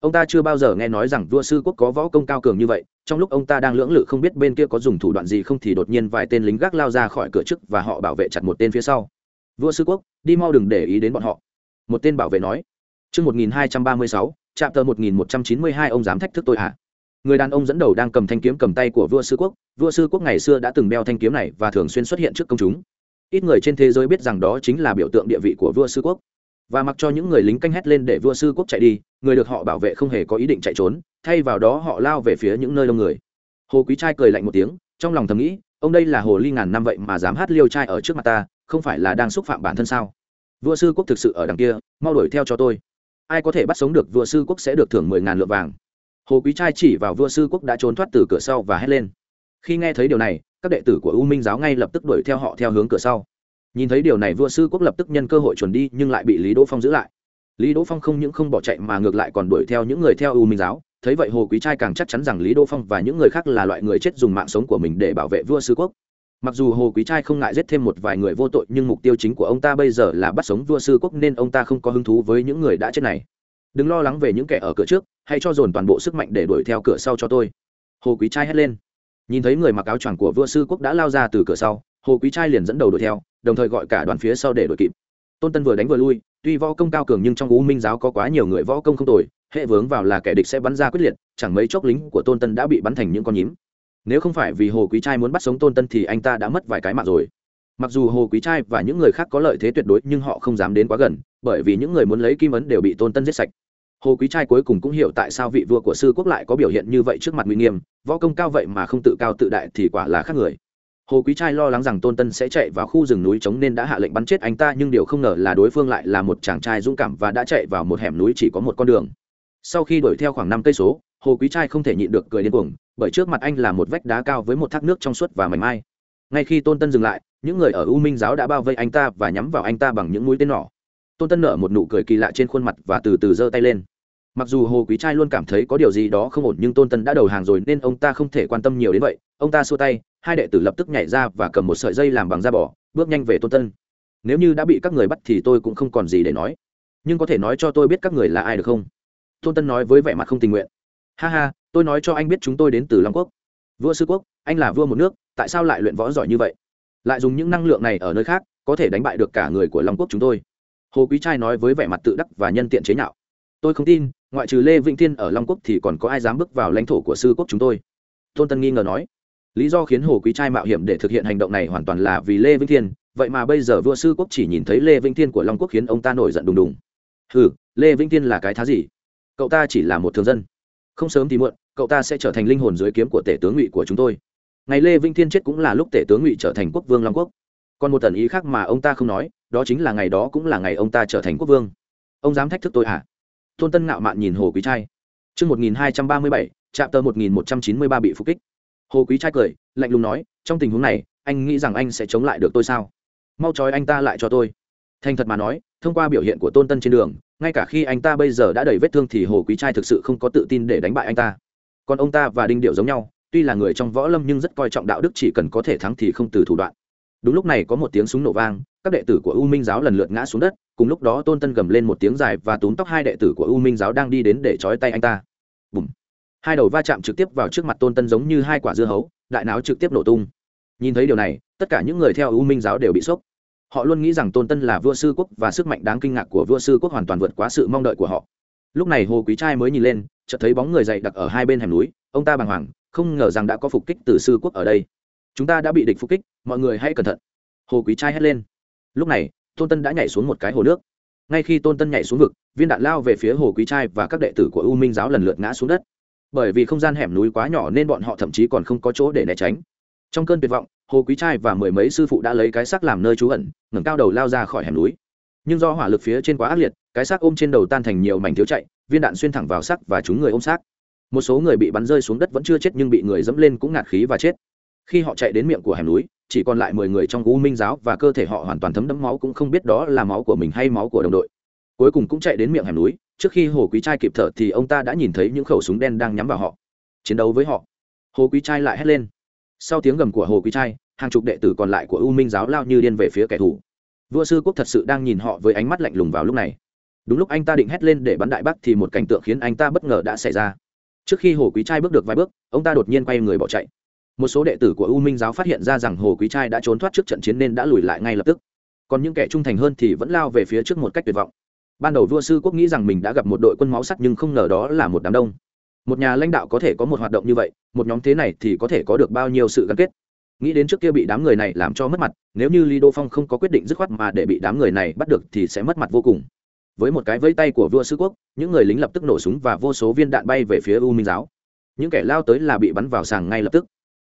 Ông ta chưa bao giờ nghe nói rằng vua sư quốc có võ công cao cường như vậy trong lúc ông ta đang lưỡng lự không biết bên kia có dùng thủ đoạn gì không thì đột nhiên vài tên lính gác lao ra khỏi cửa trước và họ bảo vệ chặt một tên phía sau. Vua sư quốc đi mau đừng để ý đến bọn họ. Một tên bảo vệ nói Trước 1236, chạm tờ 1192 ông dám thách thức tôi hả? Người đàn ông dẫn đầu đang cầm thanh kiếm cầm tay của vua sư quốc, vua sư quốc ngày xưa đã từng đeo thanh kiếm này và thường xuyên xuất hiện trước công chúng. Ít người trên thế giới biết rằng đó chính là biểu tượng địa vị của vua sư quốc. Và mặc cho những người lính canh hét lên để vua sư quốc chạy đi người được họ bảo vệ không hề có ý định chạy trốn thay vào đó họ lao về phía những nơi đông người. Hồ quý trai cười lạnh một tiếng trong lòng thầm nghĩ ông đây là hồ ly ngàn năm vậy mà dám hát liêu trai ở trước mặt ta không phải là đang xúc phạm bản thân sao? Vua sư quốc thực sự ở đằng kia mau đuổi theo cho tôi. Ai có thể bắt sống được vua sư quốc sẽ được thưởng mười ngàn lượng vàng hồ quý trai chỉ vào vua sư quốc đã trốn thoát từ cửa sau và hét lên. Khi nghe thấy điều này, các đệ tử của u minh giáo ngay lập tức đuổi theo họ theo hướng cửa sau. Nhìn thấy điều này, vua sư quốc lập tức nhân cơ hội chuẩn đi, nhưng lại bị lý đỗ phong giữ lại. Lý đỗ phong không những không bỏ chạy mà ngược lại còn đuổi theo những người theo u minh giáo. Thấy vậy, hồ quý trai càng chắc chắn rằng lý đỗ phong và những người khác là loại người chết dùng mạng sống của mình để bảo vệ vua sư quốc. Mặc dù hồ quý trai không ngại giết thêm một vài người vô tội, nhưng mục tiêu chính của ông ta bây giờ là bắt sống vua sư quốc nên ông ta không có hứng thú với những người đã chết này. Đừng lo lắng về những kẻ ở cửa trước hãy cho dồn toàn bộ sức mạnh để đuổi theo cửa sau cho tôi. Hồ quý trai hét lên. Nhìn thấy người mặc áo choàng của vua sư quốc đã lao ra từ cửa sau, hồ quý trai liền dẫn đầu đuổi theo, đồng thời gọi cả đoàn phía sau để đuổi kịp. Tôn tân vừa đánh vừa lui, tuy võ công cao cường nhưng trong u minh giáo có quá nhiều người võ công không tồi, hệ vướng vào là kẻ địch sẽ bắn ra quyết liệt, chẳng mấy chốc lính của tôn tân đã bị bắn thành những con nhím. Nếu không phải vì hồ quý trai muốn bắt sống tôn tân thì anh ta đã mất vài cái mạng rồi. Mặc dù hồ quý trai và những người khác có lợi thế tuyệt đối nhưng họ không dám đến quá gần, bởi vì những người muốn lấy kim ấn đều bị tôn tân giết sạch hồ quý trai cuối cùng cũng hiểu tại sao vị vua của sư quốc lại có biểu hiện như vậy trước mặt nguy nghiêm, võ công cao vậy mà không tự cao tự đại thì quả là khác người. Hồ quý trai lo lắng rằng tôn tân sẽ chạy vào khu rừng núi trống nên đã hạ lệnh bắn chết anh ta, nhưng điều không ngờ là đối phương lại là một chàng trai dũng cảm và đã chạy vào một hẻm núi chỉ có một con đường. Sau khi đuổi theo khoảng năm cây số, hồ quý trai không thể nhịn được cười điên cuồng, bởi trước mặt anh là một vách đá cao với một thác nước trong suốt và mảnh mai. Ngay khi tôn tân dừng lại, những người ở u minh giáo đã bao vây anh ta và nhắm vào anh ta bằng những mũi tên nỏ tôn tân nở một nụ cười kỳ lạ trên khuôn mặt và từ từ giơ tay lên. Mặc dù hồ quý trai luôn cảm thấy có điều gì đó không ổn nhưng tôn tân đã đầu hàng rồi nên ông ta không thể quan tâm nhiều đến vậy. Ông ta xua tay, hai đệ tử lập tức nhảy ra và cầm một sợi dây làm bằng da bò, bước nhanh về tôn tân. Nếu như đã bị các người bắt thì tôi cũng không còn gì để nói. Nhưng có thể nói cho tôi biết các người là ai được không? Tôn tân nói với vẻ mặt không tình nguyện. Ha ha, tôi nói cho anh biết chúng tôi đến từ long quốc. Vua sư quốc, anh là vua một nước, tại sao lại luyện võ giỏi như vậy? Lại dùng những năng lượng này ở nơi khác, có thể đánh bại được cả người của long quốc chúng tôi hồ quý trai nói với vẻ mặt tự đắc và nhân tiện chế nhạo. Tôi không tin, ngoại trừ lê vĩnh thiên ở long quốc thì còn có ai dám bước vào lãnh thổ của sư quốc chúng tôi. Tôn tân nghi ngờ nói. Lý do khiến hồ quý trai mạo hiểm để thực hiện hành động này hoàn toàn là vì lê vĩnh thiên, vậy mà bây giờ vua sư quốc chỉ nhìn thấy lê vĩnh thiên của long quốc khiến ông ta nổi giận đùng đùng. Ừ lê vĩnh thiên là cái thá gì? Cậu ta chỉ là một thường dân. Không sớm thì muộn, cậu ta sẽ trở thành linh hồn dưới kiếm của tể tướng ngụy của chúng tôi. Ngày lê vĩnh thiên chết cũng là lúc tể tướng ngụy trở thành quốc vương long quốc. Còn một tần ý khác mà ông ta không nói đó chính là ngày đó cũng là ngày ông ta trở thành quốc vương ông dám thách thức tôi à tôn tân ngạo mạn nhìn hồ quý trai Trước 1237, trạm tờ 1193 bị phục kích. Hồ Quý trai cười, lạnh lùng nói, trong tình huống này, anh nghĩ rằng anh sẽ chống lại được tôi sao? Mau trói anh ta lại cho tôi. Thành thật mà nói, thông qua biểu hiện của Tôn Tân trên đường, ngay cả khi anh ta bây giờ đã đầy vết thương thì Hồ Quý trai thực sự không có tự tin để đánh bại anh ta. Còn ông ta và Đinh Điệu giống nhau, tuy là người trong võ lâm nhưng rất coi trọng đạo đức chỉ cần có thể thắng thì không từ thủ đoạn. Đúng lúc này có một tiếng súng nổ vang, các đệ tử của U Minh giáo lần lượt ngã xuống đất, cùng lúc đó Tôn Tân gầm lên một tiếng dài và túm tóc hai đệ tử của U Minh giáo đang đi đến để trói tay anh ta. Bùm. Hai đầu va chạm trực tiếp vào trước mặt tôn tân giống như hai quả dưa hấu đại não trực tiếp nổ tung. Nhìn thấy điều này tất cả những người theo u minh giáo đều bị sốc. Họ luôn nghĩ rằng tôn tân là vua sư quốc và sức mạnh đáng kinh ngạc của vua sư quốc hoàn toàn vượt quá sự mong đợi của họ. Lúc này hồ quý trai mới nhìn lên chợt thấy bóng người dậy đặc ở hai bên hẻm núi ông ta bàng hoàng không ngờ rằng đã có phục kích từ sư quốc ở đây chúng ta đã bị địch phục kích, mọi người hãy cẩn thận. Hồ quý trai hét lên. Lúc này, tôn tân đã nhảy xuống một cái hồ nước. Ngay khi tôn tân nhảy xuống vực, viên đạn lao về phía hồ quý trai và các đệ tử của u minh giáo lần lượt ngã xuống đất. Bởi vì không gian hẻm núi quá nhỏ nên bọn họ thậm chí còn không có chỗ để né tránh. Trong cơn tuyệt vọng, hồ quý trai và mười mấy sư phụ đã lấy cái xác làm nơi trú ẩn, ngẩng cao đầu lao ra khỏi hẻm núi. Nhưng do hỏa lực phía trên quá ác liệt, cái xác ôm trên đầu tan thành nhiều mảnh thiếu chạy, viên đạn xuyên thẳng vào xác và chúng người ôm xác. Một số người bị bắn rơi xuống đất vẫn chưa chết nhưng bị người dẫm lên cũng ngạt khí và chết khi họ chạy đến miệng của hẻm núi, chỉ còn lại mười người trong u minh giáo và cơ thể họ hoàn toàn thấm đẫm máu cũng không biết đó là máu của mình hay máu của đồng đội. Cuối cùng cũng chạy đến miệng hẻm núi, trước khi hồ quý trai kịp thở thì ông ta đã nhìn thấy những khẩu súng đen đang nhắm vào họ. Chiến đấu với họ. Hồ quý trai lại hét lên. Sau tiếng gầm của hồ quý trai, hàng chục đệ tử còn lại của u minh giáo lao như điên về phía kẻ thù. Vua sư quốc thật sự đang nhìn họ với ánh mắt lạnh lùng vào lúc này. Đúng lúc anh ta định hét lên để bắn đại bắc thì một cảnh tượng khiến anh ta bất ngờ đã xảy ra. Trước khi hồ quý trai bước được vài bước, ông ta đột nhiên quay người bỏ chạy một số đệ tử của u minh giáo phát hiện ra rằng hồ quý trai đã trốn thoát trước trận chiến nên đã lùi lại ngay lập tức. Còn những kẻ trung thành hơn thì vẫn lao về phía trước một cách tuyệt vọng. Ban đầu vua sư quốc nghĩ rằng mình đã gặp một đội quân máu sắt nhưng không ngờ đó là một đám đông. Một nhà lãnh đạo có thể có một hoạt động như vậy, một nhóm thế này thì có thể có được bao nhiêu sự gắn kết? Nghĩ đến trước kia bị đám người này làm cho mất mặt, nếu như lý đô phong không có quyết định dứt khoát mà để bị đám người này bắt được thì sẽ mất mặt vô cùng. Với một cái vẫy tay của vua sư quốc, những người lính lập tức nổ súng và vô số viên đạn bay về phía u minh giáo. Những kẻ lao tới là bị bắn vào sàng ngay lập tức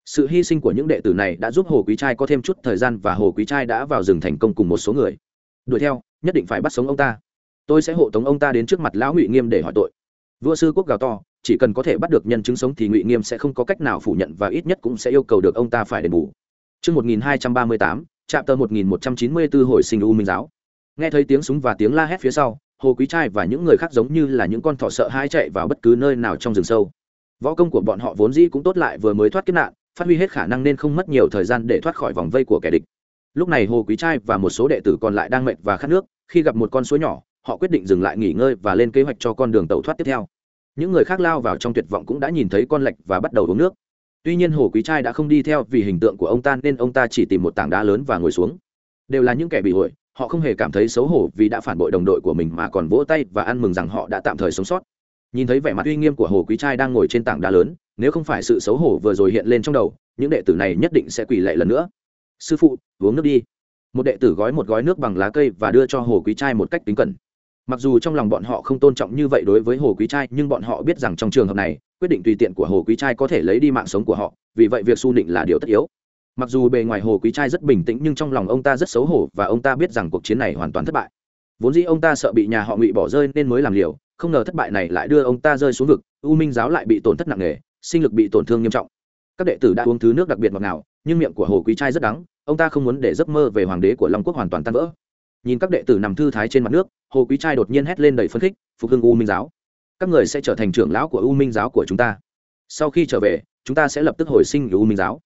sự hy sinh của những đệ tử này đã giúp hồ quý trai có thêm chút thời gian và hồ quý trai đã vào rừng thành công cùng một số người đuổi theo nhất định phải bắt sống ông ta tôi sẽ hộ tống ông ta đến trước mặt lão ngụy nghiêm để hỏi tội vua sư quốc gào to chỉ cần có thể bắt được nhân chứng sống thì ngụy nghiêm sẽ không có cách nào phủ nhận và ít nhất cũng sẽ yêu cầu được ông ta phải đền bù Trước 1238, trạm tờ 1194 hồi sinh U Minh Giáo. Nghe thấy tiếng súng và tiếng la hét phía sau, Hồ Quý Trai và những người khác giống như là những con thỏ sợ hãi chạy vào bất cứ nơi nào trong rừng sâu. Võ công của bọn họ vốn dĩ cũng tốt lại vừa mới thoát kiếp nạn, phát huy hết khả năng nên không mất nhiều thời gian để thoát khỏi vòng vây của kẻ địch. Lúc này Hồ Quý Trai và một số đệ tử còn lại đang mệt và khát nước, khi gặp một con suối nhỏ, họ quyết định dừng lại nghỉ ngơi và lên kế hoạch cho con đường tàu thoát tiếp theo. Những người khác lao vào trong tuyệt vọng cũng đã nhìn thấy con lệch và bắt đầu uống nước. Tuy nhiên hồ quý trai đã không đi theo vì hình tượng của ông ta nên ông ta chỉ tìm một tảng đá lớn và ngồi xuống. Đều là những kẻ bị hội họ không hề cảm thấy xấu hổ vì đã phản bội đồng đội của mình mà còn vỗ tay và ăn mừng rằng họ đã tạm thời sống sót nhìn thấy vẻ mặt uy nghiêm của hồ quý trai đang ngồi trên tảng đá lớn, nếu không phải sự xấu hổ vừa rồi hiện lên trong đầu, những đệ tử này nhất định sẽ quỳ lệ lần nữa. Sư phụ, uống nước đi. Một đệ tử gói một gói nước bằng lá cây và đưa cho hồ quý trai một cách tính cẩn. Mặc dù trong lòng bọn họ không tôn trọng như vậy đối với hồ quý trai, nhưng bọn họ biết rằng trong trường hợp này, quyết định tùy tiện của hồ quý trai có thể lấy đi mạng sống của họ, vì vậy việc su nịnh là điều tất yếu. Mặc dù bề ngoài hồ quý trai rất bình tĩnh nhưng trong lòng ông ta rất xấu hổ và ông ta biết rằng cuộc chiến này hoàn toàn thất bại. Vốn dĩ ông ta sợ bị nhà họ ngụy bỏ rơi nên mới làm liều không ngờ thất bại này lại đưa ông ta rơi xuống vực, u minh giáo lại bị tổn thất nặng nề, sinh lực bị tổn thương nghiêm trọng. Các đệ tử đã uống thứ nước đặc biệt ngọt ngào, nhưng miệng của hồ quý trai rất đắng, ông ta không muốn để giấc mơ về hoàng đế của long quốc hoàn toàn tan vỡ. Nhìn các đệ tử nằm thư thái trên mặt nước, hồ quý trai đột nhiên hét lên đầy phấn khích, phục hưng u minh giáo, các người sẽ trở thành trưởng lão của u minh giáo của chúng ta. Sau khi trở về, chúng ta sẽ lập tức hồi sinh u minh giáo.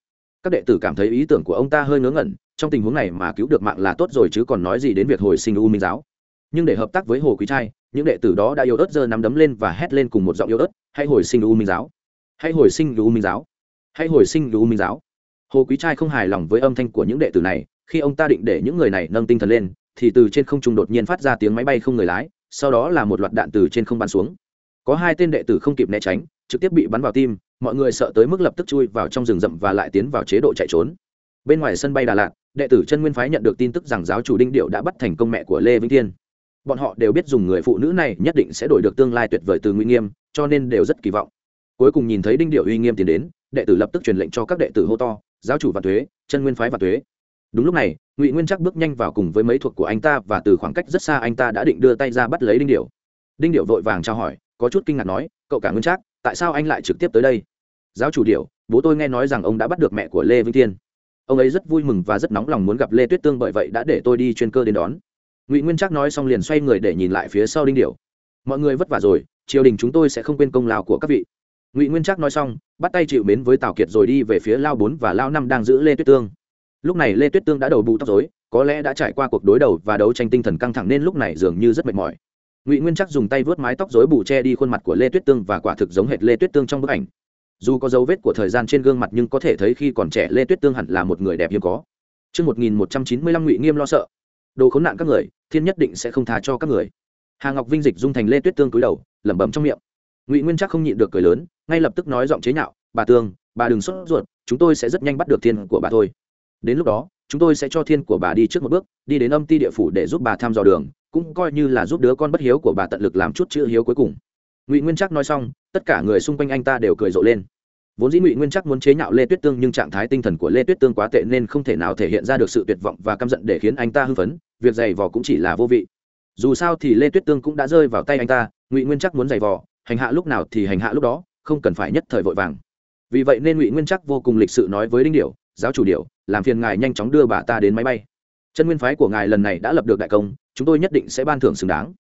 Các đệ tử cảm thấy ý tưởng của ông ta hơi ngớ ngẩn, trong tình huống này mà cứu được mạng là tốt rồi chứ còn nói gì đến việc hồi sinh u minh giáo. Nhưng để hợp tác với hồ quý trai những đệ tử đó đã yêu ớt giơ nắm đấm lên và hét lên cùng một giọng yêu ớt, hãy hồi sinh u minh giáo. Hãy hồi sinh u minh giáo. Hãy hồi sinh u minh giáo. Hồ quý trai không hài lòng với âm thanh của những đệ tử này, khi ông ta định để những người này nâng tinh thần lên, thì từ trên không trung đột nhiên phát ra tiếng máy bay không người lái, sau đó là một loạt đạn từ trên không bắn xuống. Có hai tên đệ tử không kịp né tránh, trực tiếp bị bắn vào tim, mọi người sợ tới mức lập tức chui vào trong rừng rậm và lại tiến vào chế độ chạy trốn. Bên ngoài sân bay đà lạt, đệ tử chân nguyên phái nhận được tin tức rằng giáo chủ đinh điệu đã bắt thành công mẹ của lê vĩnh thiên bọn họ đều biết dùng người phụ nữ này nhất định sẽ đổi được tương lai tuyệt vời từ nguy nghiêm, cho nên đều rất kỳ vọng. Cuối cùng nhìn thấy đinh điệu uy nghiêm tiến đến, đệ tử lập tức truyền lệnh cho các đệ tử hô to, giáo chủ và thuế, chân nguyên phái và thuế. Đúng lúc này, ngụy nguyên chắc bước nhanh vào cùng với mấy thuộc của anh ta và từ khoảng cách rất xa anh ta đã định đưa tay ra bắt lấy đinh điệu. Đinh điệu vội vàng trao hỏi, có chút kinh ngạc nói, cậu cả nguyên chắc tại sao anh lại trực tiếp tới đây? Giáo chủ điệu, bố tôi nghe nói rằng ông đã bắt được mẹ của lê vĩnh thiên. Ông ấy rất vui mừng và rất nóng lòng muốn gặp lê tuyết tương bởi vậy đã để tôi đi chuyên cơ đến đón ngụy nguyên Trác nói xong liền xoay người để nhìn lại phía sau đinh điểu. mọi người vất vả rồi triều đình chúng tôi sẽ không quên công lao của các vị ngụy nguyên Trác nói xong bắt tay chịu mến với tào kiệt rồi đi về phía lao bốn và lao năm đang giữ lê tuyết tương lúc này lê tuyết tương đã đầu bù tóc dối có lẽ đã trải qua cuộc đối đầu và đấu tranh tinh thần căng thẳng nên lúc này dường như rất mệt mỏi ngụy nguyên chắc dùng tay vớt mái tóc dối bù che đi khuôn mặt của lê tuyết tương và quả thực giống hệt lê tuyết tương trong bức ảnh dù có dấu vết của thời gian trên gương mặt nhưng có thể thấy khi còn trẻ lê tuyết tương hẳn là một người đẹp hiếm có Trước 1195 Ngụy Nghiêm lo sợ. Đồ khốn nạn các người, thiên nhất định sẽ không tha cho các người. Hà Ngọc Vinh dịch dung thành lê tuyết tương cúi đầu, lẩm bẩm trong miệng. Ngụy Nguyên chắc không nhịn được cười lớn, ngay lập tức nói giọng chế nhạo, "Bà Tương, bà đừng sốt ruột, chúng tôi sẽ rất nhanh bắt được thiên của bà thôi. Đến lúc đó, chúng tôi sẽ cho thiên của bà đi trước một bước, đi đến âm ti địa phủ để giúp bà thăm dò đường, cũng coi như là giúp đứa con bất hiếu của bà tận lực làm chút chữ hiếu cuối cùng." Ngụy Nguyên chắc nói xong, tất cả người xung quanh anh ta đều cười rộ lên vốn dĩ ngụy nguyên chắc muốn chế nhạo lê tuyết tương nhưng trạng thái tinh thần của lê tuyết tương quá tệ nên không thể nào thể hiện ra được sự tuyệt vọng và căm giận để khiến anh ta hưng phấn việc giày vò cũng chỉ là vô vị. Dù sao thì lê tuyết tương cũng đã rơi vào tay anh ta, ngụy nguyên chắc muốn giày vò, hành hạ lúc nào thì hành hạ lúc đó, không cần phải nhất thời vội vàng. Vì vậy nên ngụy nguyên chắc vô cùng lịch sự nói với đinh điểu, giáo chủ điểu, làm phiền ngài nhanh chóng đưa bà ta đến máy bay. Chân nguyên phái của ngài lần này đã lập được đại công, chúng tôi nhất định sẽ ban thưởng xứng đáng.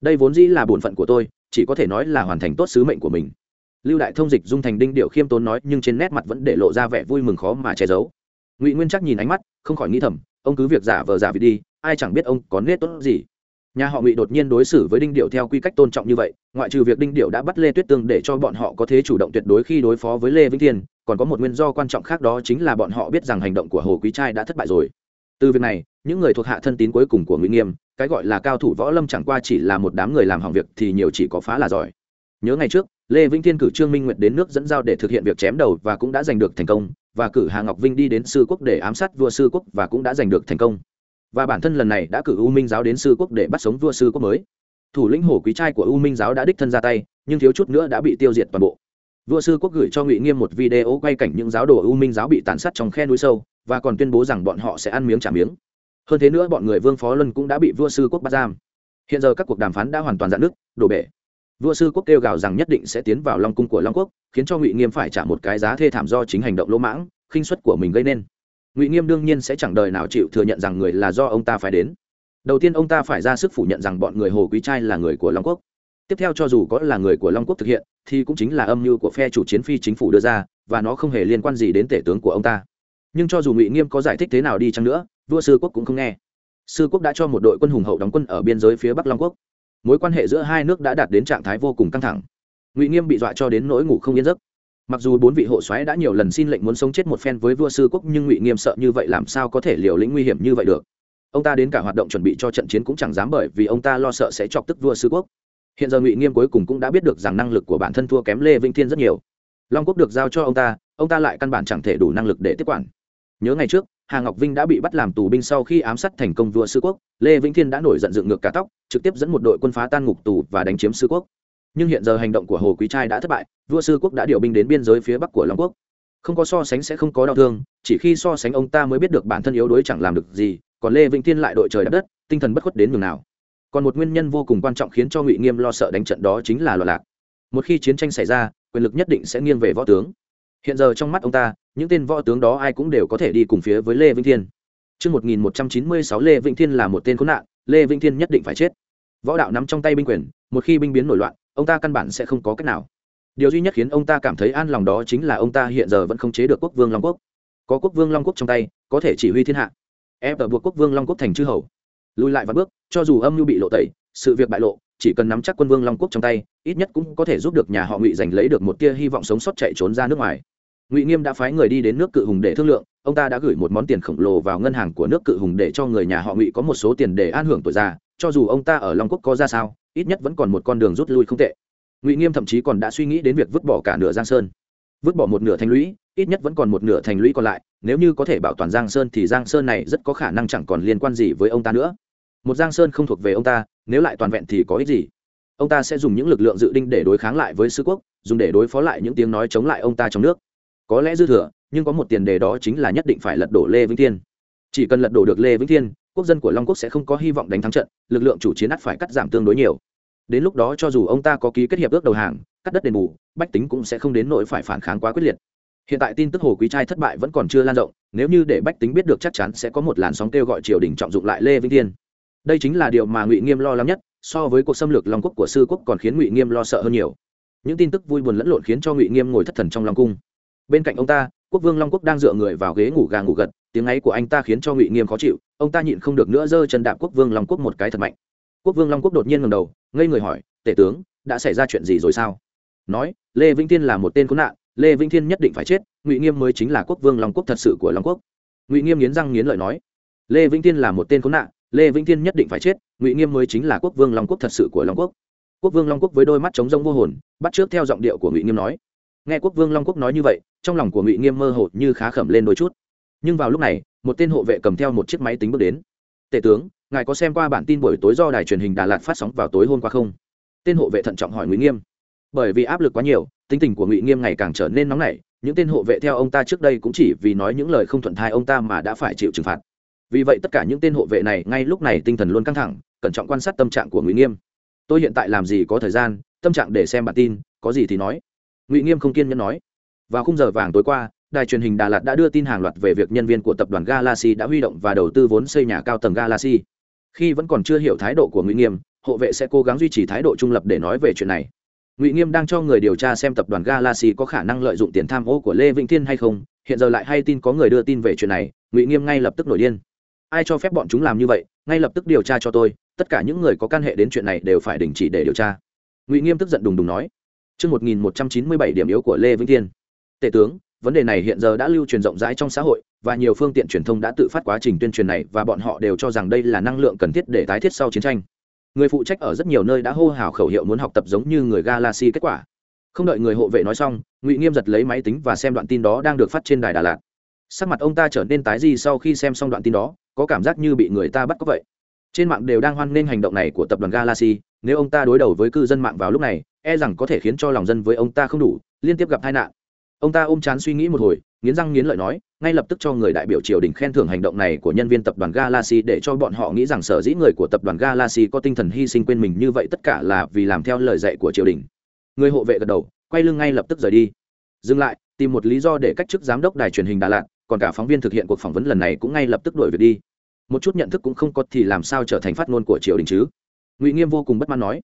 Đây vốn dĩ là bổn phận của tôi, chỉ có thể nói là hoàn thành tốt sứ mệnh của mình. Lưu đại thông dịch dung thành đinh điệu khiêm tốn nói, nhưng trên nét mặt vẫn để lộ ra vẻ vui mừng khó mà che giấu. Ngụy nguyên chắc nhìn ánh mắt, không khỏi nghĩ thầm, ông cứ việc giả vờ giả vị đi ai chẳng biết ông có nết tốt gì. Nhà họ ngụy đột nhiên đối xử với đinh điệu theo quy cách tôn trọng như vậy, ngoại trừ việc đinh điệu đã bắt lê tuyết tương để cho bọn họ có thế chủ động tuyệt đối khi đối phó với lê vĩnh thiên, còn có một nguyên do quan trọng khác đó chính là bọn họ biết rằng hành động của hồ quý trai đã thất bại rồi. Từ việc này, những người thuộc hạ thân tín cuối cùng của ngụy nghiêm, cái gọi là cao thủ võ lâm chẳng qua chỉ là một đám người làm hỏng việc thì nhiều chỉ có phá là giỏi. Nhớ ngày trước, lê vĩnh thiên cử trương minh nguyệt đến nước dẫn giao để thực hiện việc chém đầu và cũng đã giành được thành công, và cử hà ngọc vinh đi đến sư quốc để ám sát vua sư quốc và cũng đã giành được thành công và bản thân lần này đã cử u minh giáo đến sư quốc để bắt sống vua sư quốc mới. Thủ lĩnh hổ quý trai của u minh giáo đã đích thân ra tay, nhưng thiếu chút nữa đã bị tiêu diệt toàn bộ. Vua sư quốc gửi cho ngụy nghiêm một video quay cảnh những giáo đồ u minh giáo bị tàn sát trong khe núi sâu, và còn tuyên bố rằng bọn họ sẽ ăn miếng trả miếng. Hơn thế nữa, bọn người vương phó luân cũng đã bị vua sư quốc bắt giam. Hiện giờ các cuộc đàm phán đã hoàn toàn dạn nước đổ bể. Vua sư quốc kêu gào rằng nhất định sẽ tiến vào long cung của long quốc, khiến cho ngụy nghiêm phải trả một cái giá thê thảm do chính hành động lỗ mãng, khinh suất của mình gây nên ngụy nghiêm đương nhiên sẽ chẳng đời nào chịu thừa nhận rằng người là do ông ta phải đến. Đầu tiên ông ta phải ra sức phủ nhận rằng bọn người hồ quý trai là người của long quốc. Tiếp theo cho dù có là người của long quốc thực hiện, thì cũng chính là âm mưu của phe chủ chiến phi chính phủ đưa ra, và nó không hề liên quan gì đến tể tướng của ông ta. Nhưng cho dù ngụy nghiêm có giải thích thế nào đi chăng nữa, vua sư quốc cũng không nghe. Sư quốc đã cho một đội quân hùng hậu đóng quân ở biên giới phía bắc long quốc. Mối quan hệ giữa hai nước đã đạt đến trạng thái vô cùng căng thẳng. Ngụy nghiêm bị dọa cho đến nỗi ngủ không yên giấc mặc dù bốn vị hộ soái đã nhiều lần xin lệnh muốn sống chết một phen với vua sư quốc, nhưng ngụy nghiêm sợ như vậy làm sao có thể liều lĩnh nguy hiểm như vậy được? Ông ta đến cả hoạt động chuẩn bị cho trận chiến cũng chẳng dám bởi vì ông ta lo sợ sẽ chọc tức vua sư quốc. Hiện giờ ngụy nghiêm cuối cùng cũng đã biết được rằng năng lực của bản thân thua kém lê vĩnh thiên rất nhiều. Long quốc được giao cho ông ta ông ta lại căn bản chẳng thể đủ năng lực để tiếp quản. Nhớ ngày trước, hà ngọc vinh đã bị bắt làm tù binh sau khi ám sát thành công vua sư quốc, lê vĩnh thiên đã nổi giận dựng ngược cả tóc, trực tiếp dẫn một đội quân phá tan ngục tù và đánh chiếm sư quốc nhưng hiện giờ hành động của hồ quý trai đã thất bại vua sư quốc đã điều binh đến biên giới phía bắc của long quốc. Không có so sánh sẽ không có đau thương chỉ khi so sánh ông ta mới biết được bản thân yếu đuối chẳng làm được gì còn lê vĩnh thiên lại đội trời đất đất tinh thần bất khuất đến nhường nào. Còn một nguyên nhân vô cùng quan trọng khiến cho ngụy nghiêm lo sợ đánh trận đó chính là loạn lạc. Một khi chiến tranh xảy ra quyền lực nhất định sẽ nghiêng về võ tướng. Hiện giờ trong mắt ông ta những tên võ tướng đó ai cũng đều có thể đi cùng phía với lê vĩnh thiên Trước 1196 Lê Vĩnh Thiên là một tên khốn nạn, Lê Vĩnh Thiên nhất định phải chết. Võ đạo nắm trong tay binh quyền, một khi binh biến nổi loạn, ông ta căn bản sẽ không có cách nào. Điều duy nhất khiến ông ta cảm thấy an lòng đó chính là ông ta hiện giờ vẫn không chế được quốc vương long quốc. Có quốc vương long quốc trong tay, có thể chỉ huy thiên hạ. Ép ở buộc quốc vương long quốc thành chư hầu. Lùi lại vài bước, cho dù âm mưu bị lộ tẩy, sự việc bại lộ, chỉ cần nắm chắc quân vương long quốc trong tay, ít nhất cũng có thể giúp được nhà họ ngụy giành lấy được một tia hy vọng sống sót chạy trốn ra nước ngoài. Ngụy nghiêm đã phái người đi đến nước cự hùng để thương lượng, ông ta đã gửi một món tiền khổng lồ vào ngân hàng của nước cự hùng để cho người nhà họ ngụy có một số tiền để an hưởng tuổi già cho dù ông ta ở long quốc có ra sao, ít nhất vẫn còn một con đường rút lui không tệ. Ngụy nghiêm thậm chí còn đã suy nghĩ đến việc vứt bỏ cả nửa giang sơn. Vứt bỏ một nửa thành lũy, ít nhất vẫn còn một nửa thành lũy còn lại, nếu như có thể bảo toàn giang sơn thì giang sơn này rất có khả năng chẳng còn liên quan gì với ông ta nữa. Một giang sơn không thuộc về ông ta, nếu lại toàn vẹn thì có ích gì? Ông ta sẽ dùng những lực lượng dự định để đối kháng lại với sư quốc, dùng để đối phó lại những tiếng nói chống lại ông ta trong nước. Có lẽ dư thừa, nhưng có một tiền đề đó chính là nhất định phải lật đổ lê vĩnh thiên. Chỉ cần lật đổ được lê vĩnh thiên quốc dân của long quốc sẽ không có hy vọng đánh thắng trận, lực lượng chủ chiến ắt phải cắt giảm tương đối nhiều. Đến lúc đó cho dù ông ta có ký kết hiệp ước đầu hàng, cắt đất đền bù, bách tính cũng sẽ không đến nỗi phải phản kháng quá quyết liệt. Hiện tại tin tức hồ quý trai thất bại vẫn còn chưa lan rộng, nếu như để bách tính biết được chắc chắn sẽ có một làn sóng kêu gọi triều đình trọng dụng lại lê vĩnh thiên. Đây chính là điều mà ngụy nghiêm lo lắng nhất, so với cuộc xâm lược long quốc của sư quốc còn khiến ngụy nghiêm lo sợ hơn nhiều. Những tin tức vui buồn lẫn lộn khiến cho ngụy nghiêm ngồi thất thần trong long cung. Bên cạnh ông ta, quốc vương long quốc đang dựa người vào ghế ngủ gà ngủ gật tiếng ấy của anh ta khiến cho ngụy nghiêm khó chịu, ông ta nhịn không được nữa giơ chân đạp quốc vương long quốc một cái thật mạnh. Quốc vương long quốc đột nhiên ngầm đầu, ngây người hỏi, tể tướng, đã xảy ra chuyện gì rồi sao? Nói, lê vĩnh thiên là một tên khốn nạn, lê vĩnh thiên nhất định phải chết, ngụy nghiêm mới chính là quốc vương long quốc thật sự của long quốc. Ngụy nghiêm nghiến răng nghiến lợi nói, lê vĩnh thiên là một tên khốn nạn, lê vĩnh thiên nhất định phải chết, ngụy nghiêm mới chính là quốc vương long quốc thật sự của long quốc. Quốc vương long quốc với đôi mắt trống rông vô hồn, bắt trước theo giọng điệu của ngụy nghiêm nói. Nghe quốc vương long quốc nói như vậy, trong lòng của ngụy nghiêm mơ hồ như khá khẩm lên đôi chút nhưng vào lúc này, một tên hộ vệ cầm theo một chiếc máy tính bước đến. Tể tướng, ngài có xem qua bản tin buổi tối do đài truyền hình đà lạt phát sóng vào tối hôm qua không? Tên hộ vệ thận trọng hỏi ngụy nghiêm. Bởi vì áp lực quá nhiều, tính tình của ngụy nghiêm ngày càng trở nên nóng nảy, những tên hộ vệ theo ông ta trước đây cũng chỉ vì nói những lời không thuận thai ông ta mà đã phải chịu trừng phạt. Vì vậy tất cả những tên hộ vệ này ngay lúc này tinh thần luôn căng thẳng, cẩn trọng quan sát tâm trạng của ngụy nghiêm. Tôi hiện tại làm gì có thời gian, tâm trạng để xem bản tin, có gì thì nói. Ngụy nghiêm không kiên nhẫn nói. Vào khung giờ vàng tối qua đài truyền hình đà lạt đã đưa tin hàng loạt về việc nhân viên của tập đoàn galaxy đã huy động và đầu tư vốn xây nhà cao tầng galaxy. Khi vẫn còn chưa hiểu thái độ của ngụy nghiêm hộ vệ sẽ cố gắng duy trì thái độ trung lập để nói về chuyện này. Ngụy nghiêm đang cho người điều tra xem tập đoàn galaxy có khả năng lợi dụng tiền tham ô của lê vĩnh thiên hay không hiện giờ lại hay tin có người đưa tin về chuyện này ngụy nghiêm ngay lập tức nổi điên. Ai cho phép bọn chúng làm như vậy ngay lập tức điều tra cho tôi tất cả những người có can hệ đến chuyện này đều phải đình chỉ để điều tra. Ngụy nghiêm tức giận đùng đùng nói. Chương 1197 điểm yếu của Lê Vĩnh Thiên. Tể tướng, vấn đề này hiện giờ đã lưu truyền rộng rãi trong xã hội và nhiều phương tiện truyền thông đã tự phát quá trình tuyên truyền này và bọn họ đều cho rằng đây là năng lượng cần thiết để tái thiết sau chiến tranh. Người phụ trách ở rất nhiều nơi đã hô hào khẩu hiệu muốn học tập giống như người Galaxy kết quả. Không đợi người hộ vệ nói xong, Ngụy Nghiêm giật lấy máy tính và xem đoạn tin đó đang được phát trên đài Đà Lạt. Sắc mặt ông ta trở nên tái di sau khi xem xong đoạn tin đó, có cảm giác như bị người ta bắt có vậy trên mạng đều đang hoan nghênh hành động này của tập đoàn galaxy nếu ông ta đối đầu với cư dân mạng vào lúc này e rằng có thể khiến cho lòng dân với ông ta không đủ liên tiếp gặp tai nạn ông ta ôm chán suy nghĩ một hồi, nghiến răng nghiến lợi nói, ngay lập tức cho người đại biểu triều đình khen thưởng hành động này của nhân viên tập đoàn galaxy để cho bọn họ nghĩ rằng sở dĩ người của tập đoàn galaxy có tinh thần hy sinh quên mình như vậy tất cả là vì làm theo lời dạy của triều đình. Người hộ vệ gật đầu, quay lưng ngay lập tức rời đi. Dừng lại, tìm một lý do để cách chức giám đốc đài truyền hình đà lạt, còn cả phóng viên thực hiện cuộc phỏng vấn lần này cũng ngay lập tức đuổi việc đi. Một chút nhận thức cũng không có thì làm sao trở thành phát ngôn của triều đình chứ? Ngụy nghiêm vô cùng bất mãn nói.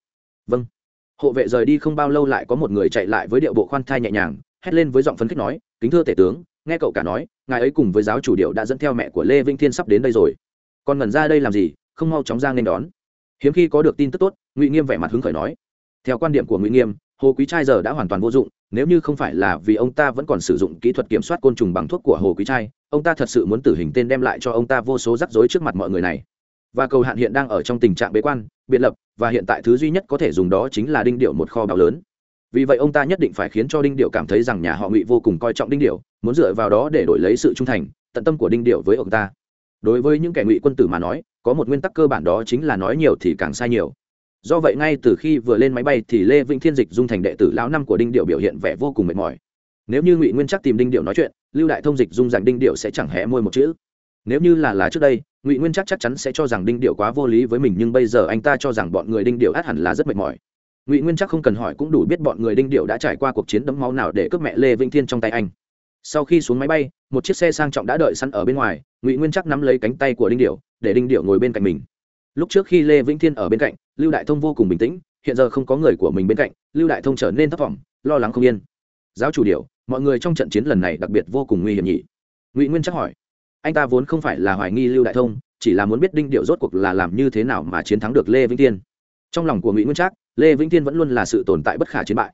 Vâng. Hộ vệ rời đi không bao lâu lại có một người chạy lại với điệu bộ khoan thai nhẹ nhàng hét lên với giọng phấn khích nói, kính thưa tể tướng, nghe cậu cả nói, ngài ấy cùng với giáo chủ điệu đã dẫn theo mẹ của lê vĩnh thiên sắp đến đây rồi. Còn ngẩn ra đây làm gì, không mau chóng ra nên đón. Hiếm khi có được tin tức tốt, ngụy nghiêm vẻ mặt hứng khởi nói, theo quan điểm của ngụy nghiêm, hồ quý trai giờ đã hoàn toàn vô dụng, nếu như không phải là vì ông ta vẫn còn sử dụng kỹ thuật kiểm soát côn trùng bằng thuốc của hồ quý trai, ông ta thật sự muốn tử hình tên đem lại cho ông ta vô số rắc rối trước mặt mọi người này. Và cầu hạn hiện đang ở trong tình trạng bế quan biện lập, và hiện tại thứ duy nhất có thể dùng đó chính là đinh điệu một kho báu lớn vì vậy ông ta nhất định phải khiến cho đinh điệu cảm thấy rằng nhà họ ngụy vô cùng coi trọng đinh điệu muốn dựa vào đó để đổi lấy sự trung thành, tận tâm của đinh điệu với ông ta. Đối với những kẻ ngụy quân tử mà nói, có một nguyên tắc cơ bản đó chính là nói nhiều thì càng sai nhiều. Do vậy ngay từ khi vừa lên máy bay thì lê vĩnh thiên dịch dung thành đệ tử lão năm của đinh điệu biểu hiện vẻ vô cùng mệt mỏi. Nếu như ngụy nguyên chắc tìm đinh điệu nói chuyện, lưu đại thông dịch dung rằng đinh điệu sẽ chẳng hé môi một chữ. Nếu như là là trước đây, ngụy nguyên chắc chắc chắn sẽ cho rằng đinh điệu quá vô lý với mình, nhưng bây giờ anh ta cho rằng bọn người đinh điệu át hẳn là rất mệt mỏi ngụy nguyên chắc không cần hỏi cũng đủ biết bọn người đinh điệu đã trải qua cuộc chiến đẫm máu nào để cướp mẹ lê vĩnh thiên trong tay anh sau khi xuống máy bay một chiếc xe sang trọng đã đợi sẵn ở bên ngoài ngụy nguyên chắc nắm lấy cánh tay của đinh điệu để đinh điệu ngồi bên cạnh mình lúc trước khi lê vĩnh thiên ở bên cạnh lưu đại thông vô cùng bình tĩnh hiện giờ không có người của mình bên cạnh lưu đại thông trở nên thất vọng lo lắng không yên giáo chủ điệu mọi người trong trận chiến lần này đặc biệt vô cùng nguy hiểm nhỉ ngụy nguyên chắc hỏi anh ta vốn không phải là hoài nghi lưu đại thông chỉ là muốn biết đinh điệu rốt cuộc là làm như thế nào mà chiến thắng được lê vĩnh Thiên trong lòng của ngụy nguyên trác, lê vĩnh Thiên vẫn luôn là sự tồn tại bất khả chiến bại.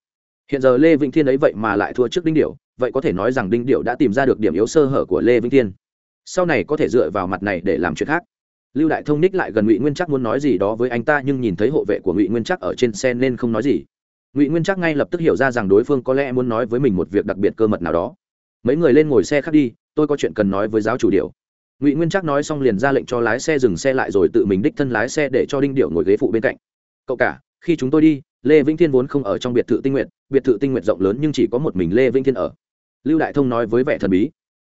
Hiện giờ lê vĩnh thiên ấy vậy mà lại thua trước đinh điệu vậy có thể nói rằng đinh điệu đã tìm ra được điểm yếu sơ hở của lê vĩnh thiên. Sau này có thể dựa vào mặt này để làm chuyện khác. Lưu đại thông ních lại gần ngụy nguyên Trác muốn nói gì đó với anh ta nhưng nhìn thấy hộ vệ của ngụy nguyên Trác ở trên xe nên không nói gì. Ngụy nguyên Trác ngay lập tức hiểu ra rằng đối phương có lẽ muốn nói với mình một việc đặc biệt cơ mật nào đó. Mấy người lên ngồi xe khác đi, tôi có chuyện cần nói với giáo chủ điệu ngụy nguyên Trác nói xong liền ra lệnh cho lái xe dừng xe lại rồi tự mình đích thân lái xe để cho đinh điệu ngồi ghế phụ bên cạnh cậu cả khi chúng tôi đi lê vĩnh thiên vốn không ở trong biệt thự tinh nguyện biệt thự tinh nguyện rộng lớn nhưng chỉ có một mình lê vĩnh thiên ở lưu đại thông nói với vẻ thần bí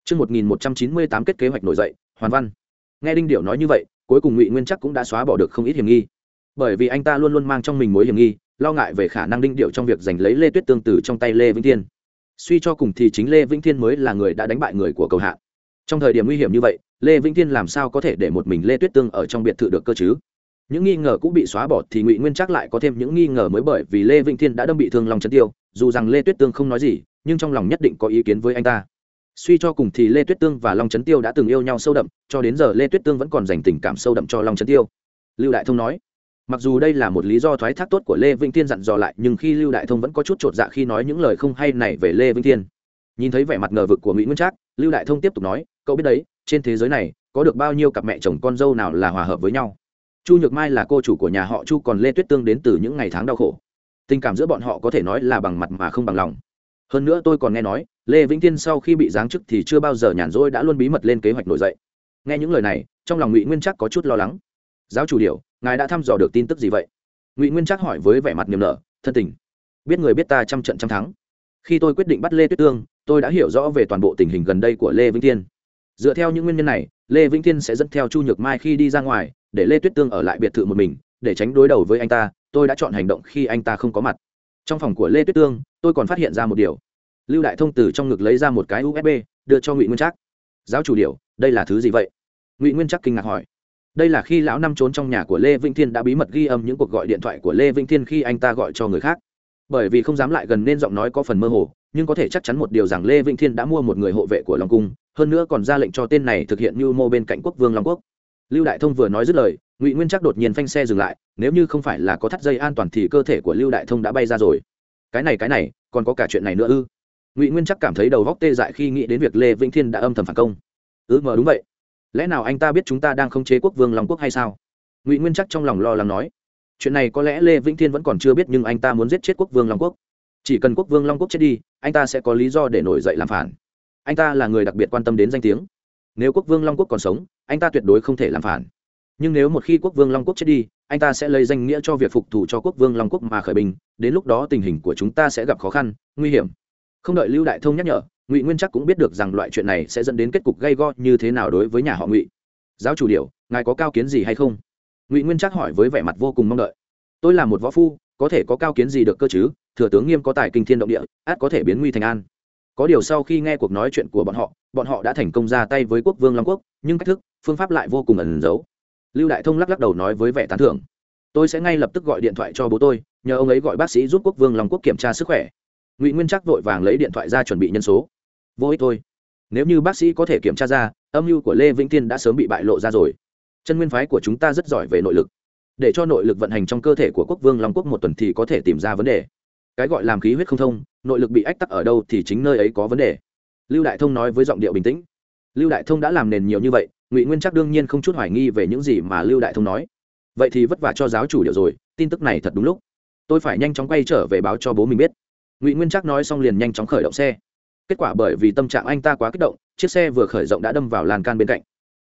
Trước 1198 kết kế hoạch nổi dậy, hoàn văn. Nghe Đinh Điệu nói như vậy, cuối cùng Ngụy Nguyên chắc cũng đã xóa bỏ được không ít hiểm nghi. Bởi vì anh ta luôn luôn mang trong mình mối hiểm nghi, lo ngại về khả năng Đinh Điệu trong việc giành lấy Lê Tuyết tương từ trong tay Lê Vĩnh Thiên. Suy cho cùng thì chính Lê Vĩnh Thiên mới là người đã đánh bại người của cầu hạ. Trong thời điểm nguy hiểm như vậy, Lê Vĩnh Thiên làm sao có thể để một mình Lê Tuyết tương ở trong biệt thự được cơ chứ? Những nghi ngờ cũng bị xóa bỏ thì ngụy nguyên chắc lại có thêm những nghi ngờ mới bởi vì lê vĩnh thiên đã đâm bị thương lòng trấn tiêu, dù rằng lê tuyết tương không nói gì, nhưng trong lòng nhất định có ý kiến với anh ta. Suy cho cùng thì lê tuyết tương và long trấn tiêu đã từng yêu nhau sâu đậm, cho đến giờ lê tuyết tương vẫn còn dành tình cảm sâu đậm cho long trấn tiêu. Lưu đại thông nói, mặc dù đây là một lý do thoái thác tốt của lê vĩnh thiên dặn dò lại, nhưng khi lưu đại thông vẫn có chút t r ộ t dạ khi nói những lời không hay này về lê vĩnh thiên. Nhìn thấy vẻ mặt ngờ vực của ngụy nguyên trác, lưu đại thông tiếp tục nói, cậu biết đấy, trên thế giới này, có được bao nhiêu cặp mẹ chồng con dâu nào là hòa hợp với nhau? Chu nhược mai là cô chủ của nhà họ chu, còn lê tuyết tương đến từ những ngày tháng đau khổ. Tình cảm giữa bọn họ có thể nói là bằng mặt mà không bằng lòng. Hơn nữa tôi còn nghe nói, lê vĩnh tiên sau khi bị giáng chức thì chưa bao giờ nhàn rỗi đã luôn bí mật lên kế hoạch nổi dậy. Nghe những lời này, trong lòng ngụy nguyên chắc có chút lo lắng. Giáo chủ điều, ngài đã thăm dò được tin tức gì vậy? Ngụy nguyên chắc hỏi với vẻ mặt niềm nở, thân tình. Biết người biết ta trăm trận trăm thắng. Khi tôi quyết định bắt lê tuyết tương, tôi đã hiểu rõ về toàn bộ tình hình gần đây của lê vĩnh tiên dựa theo những nguyên nhân này, lê vĩnh tiên sẽ dẫn theo chu nhược mai khi đi ra ngoài để lê tuyết tương ở lại biệt thự một mình, để tránh đối đầu với anh ta, tôi đã chọn hành động khi anh ta không có mặt. Trong phòng của lê tuyết tương, tôi còn phát hiện ra một điều. Lưu đại thông từ trong ngực lấy ra một cái usb đưa cho ngụy nguyên trác. Giáo chủ điều, đây là thứ gì vậy? Ngụy nguyên trác kinh ngạc hỏi. Đây là khi lão năm trốn trong nhà của lê vĩnh thiên đã bí mật ghi âm những cuộc gọi điện thoại của lê vĩnh thiên khi anh ta gọi cho người khác. Bởi vì không dám lại gần nên giọng nói có phần mơ hồ, nhưng có thể chắc chắn một điều rằng lê vĩnh thiên đã mua một người hộ vệ của long cung, hơn nữa còn ra lệnh cho tên này thực hiện mưu mô bên cạnh quốc vương long quốc lưu đại thông vừa nói dứt lời, ngụy nguyên chắc đột nhiên phanh xe dừng lại, nếu như không phải là có thắt dây an toàn thì cơ thể của lưu đại thông đã bay ra rồi. Cái này cái này, còn có cả chuyện này nữa ư? Ngụy nguyên chắc cảm thấy đầu góc tê dại khi nghĩ đến việc lê vĩnh thiên đã âm thầm phản công. Ư ừ mờ đúng vậy. Lẽ nào anh ta biết chúng ta đang không chế quốc vương long quốc hay sao? Ngụy nguyên chắc trong lòng lo lắng nói. Chuyện này có lẽ lê vĩnh thiên vẫn còn chưa biết nhưng anh ta muốn giết chết quốc vương long quốc. Chỉ cần quốc vương long quốc chết đi, anh ta sẽ có lý do để nổi dậy làm phản. Anh ta là người đặc biệt quan tâm đến danh tiếng nếu quốc vương long quốc còn sống, anh ta tuyệt đối không thể làm phản. Nhưng nếu một khi quốc vương long quốc chết đi, anh ta sẽ lấy danh nghĩa cho việc phục thù cho quốc vương long quốc mà khởi bình đến lúc đó tình hình của chúng ta sẽ gặp khó khăn, nguy hiểm. Không đợi lưu đại thông nhắc nhở, ngụy nguyên chắc cũng biết được rằng loại chuyện này sẽ dẫn đến kết cục gây go như thế nào đối với nhà họ ngụy. Giáo chủ điều, ngài có cao kiến gì hay không? Ngụy nguyên chắc hỏi với vẻ mặt vô cùng mong đợi. Tôi là một võ phu, có thể có cao kiến gì được cơ chứ? Thừa tướng nghiêm có tài kinh thiên động địa át có thể biến nguy thành an có điều sau khi nghe cuộc nói chuyện của bọn họ bọn họ đã thành công ra tay với quốc vương long quốc, nhưng cách thức, phương pháp lại vô cùng ẩn giấu. Lưu đại thông lắc lắc đầu nói với vẻ tán thưởng. Tôi sẽ ngay lập tức gọi điện thoại cho bố tôi, nhờ ông ấy gọi bác sĩ giúp quốc vương long quốc kiểm tra sức khỏe. Ngụy nguyên chắc vội vàng lấy điện thoại ra chuẩn bị nhân số. Vô ích thôi. Nếu như bác sĩ có thể kiểm tra ra, âm mưu của lê vĩnh tiên đã sớm bị bại lộ ra rồi. Chân nguyên phái của chúng ta rất giỏi về nội lực. Để cho nội lực vận hành trong cơ thể của quốc vương long quốc một tuần thì có thể tìm ra vấn đề cái gọi làm khí huyết không thông, nội lực bị ách tắc ở đâu thì chính nơi ấy có vấn đề. Lưu đại thông nói với giọng điệu bình tĩnh. Lưu đại thông đã làm nền nhiều như vậy, ngụy nguyên chắc đương nhiên không chút hoài nghi về những gì mà lưu đại thông nói. Vậy thì vất vả cho giáo chủ điệu rồi, tin tức này thật đúng lúc. Tôi phải nhanh chóng quay trở về báo cho bố mình biết. Ngụy nguyên chắc nói xong liền nhanh chóng khởi động xe. Kết quả bởi vì tâm trạng anh ta quá kích động, chiếc xe vừa khởi động đã đâm vào lan can bên cạnh.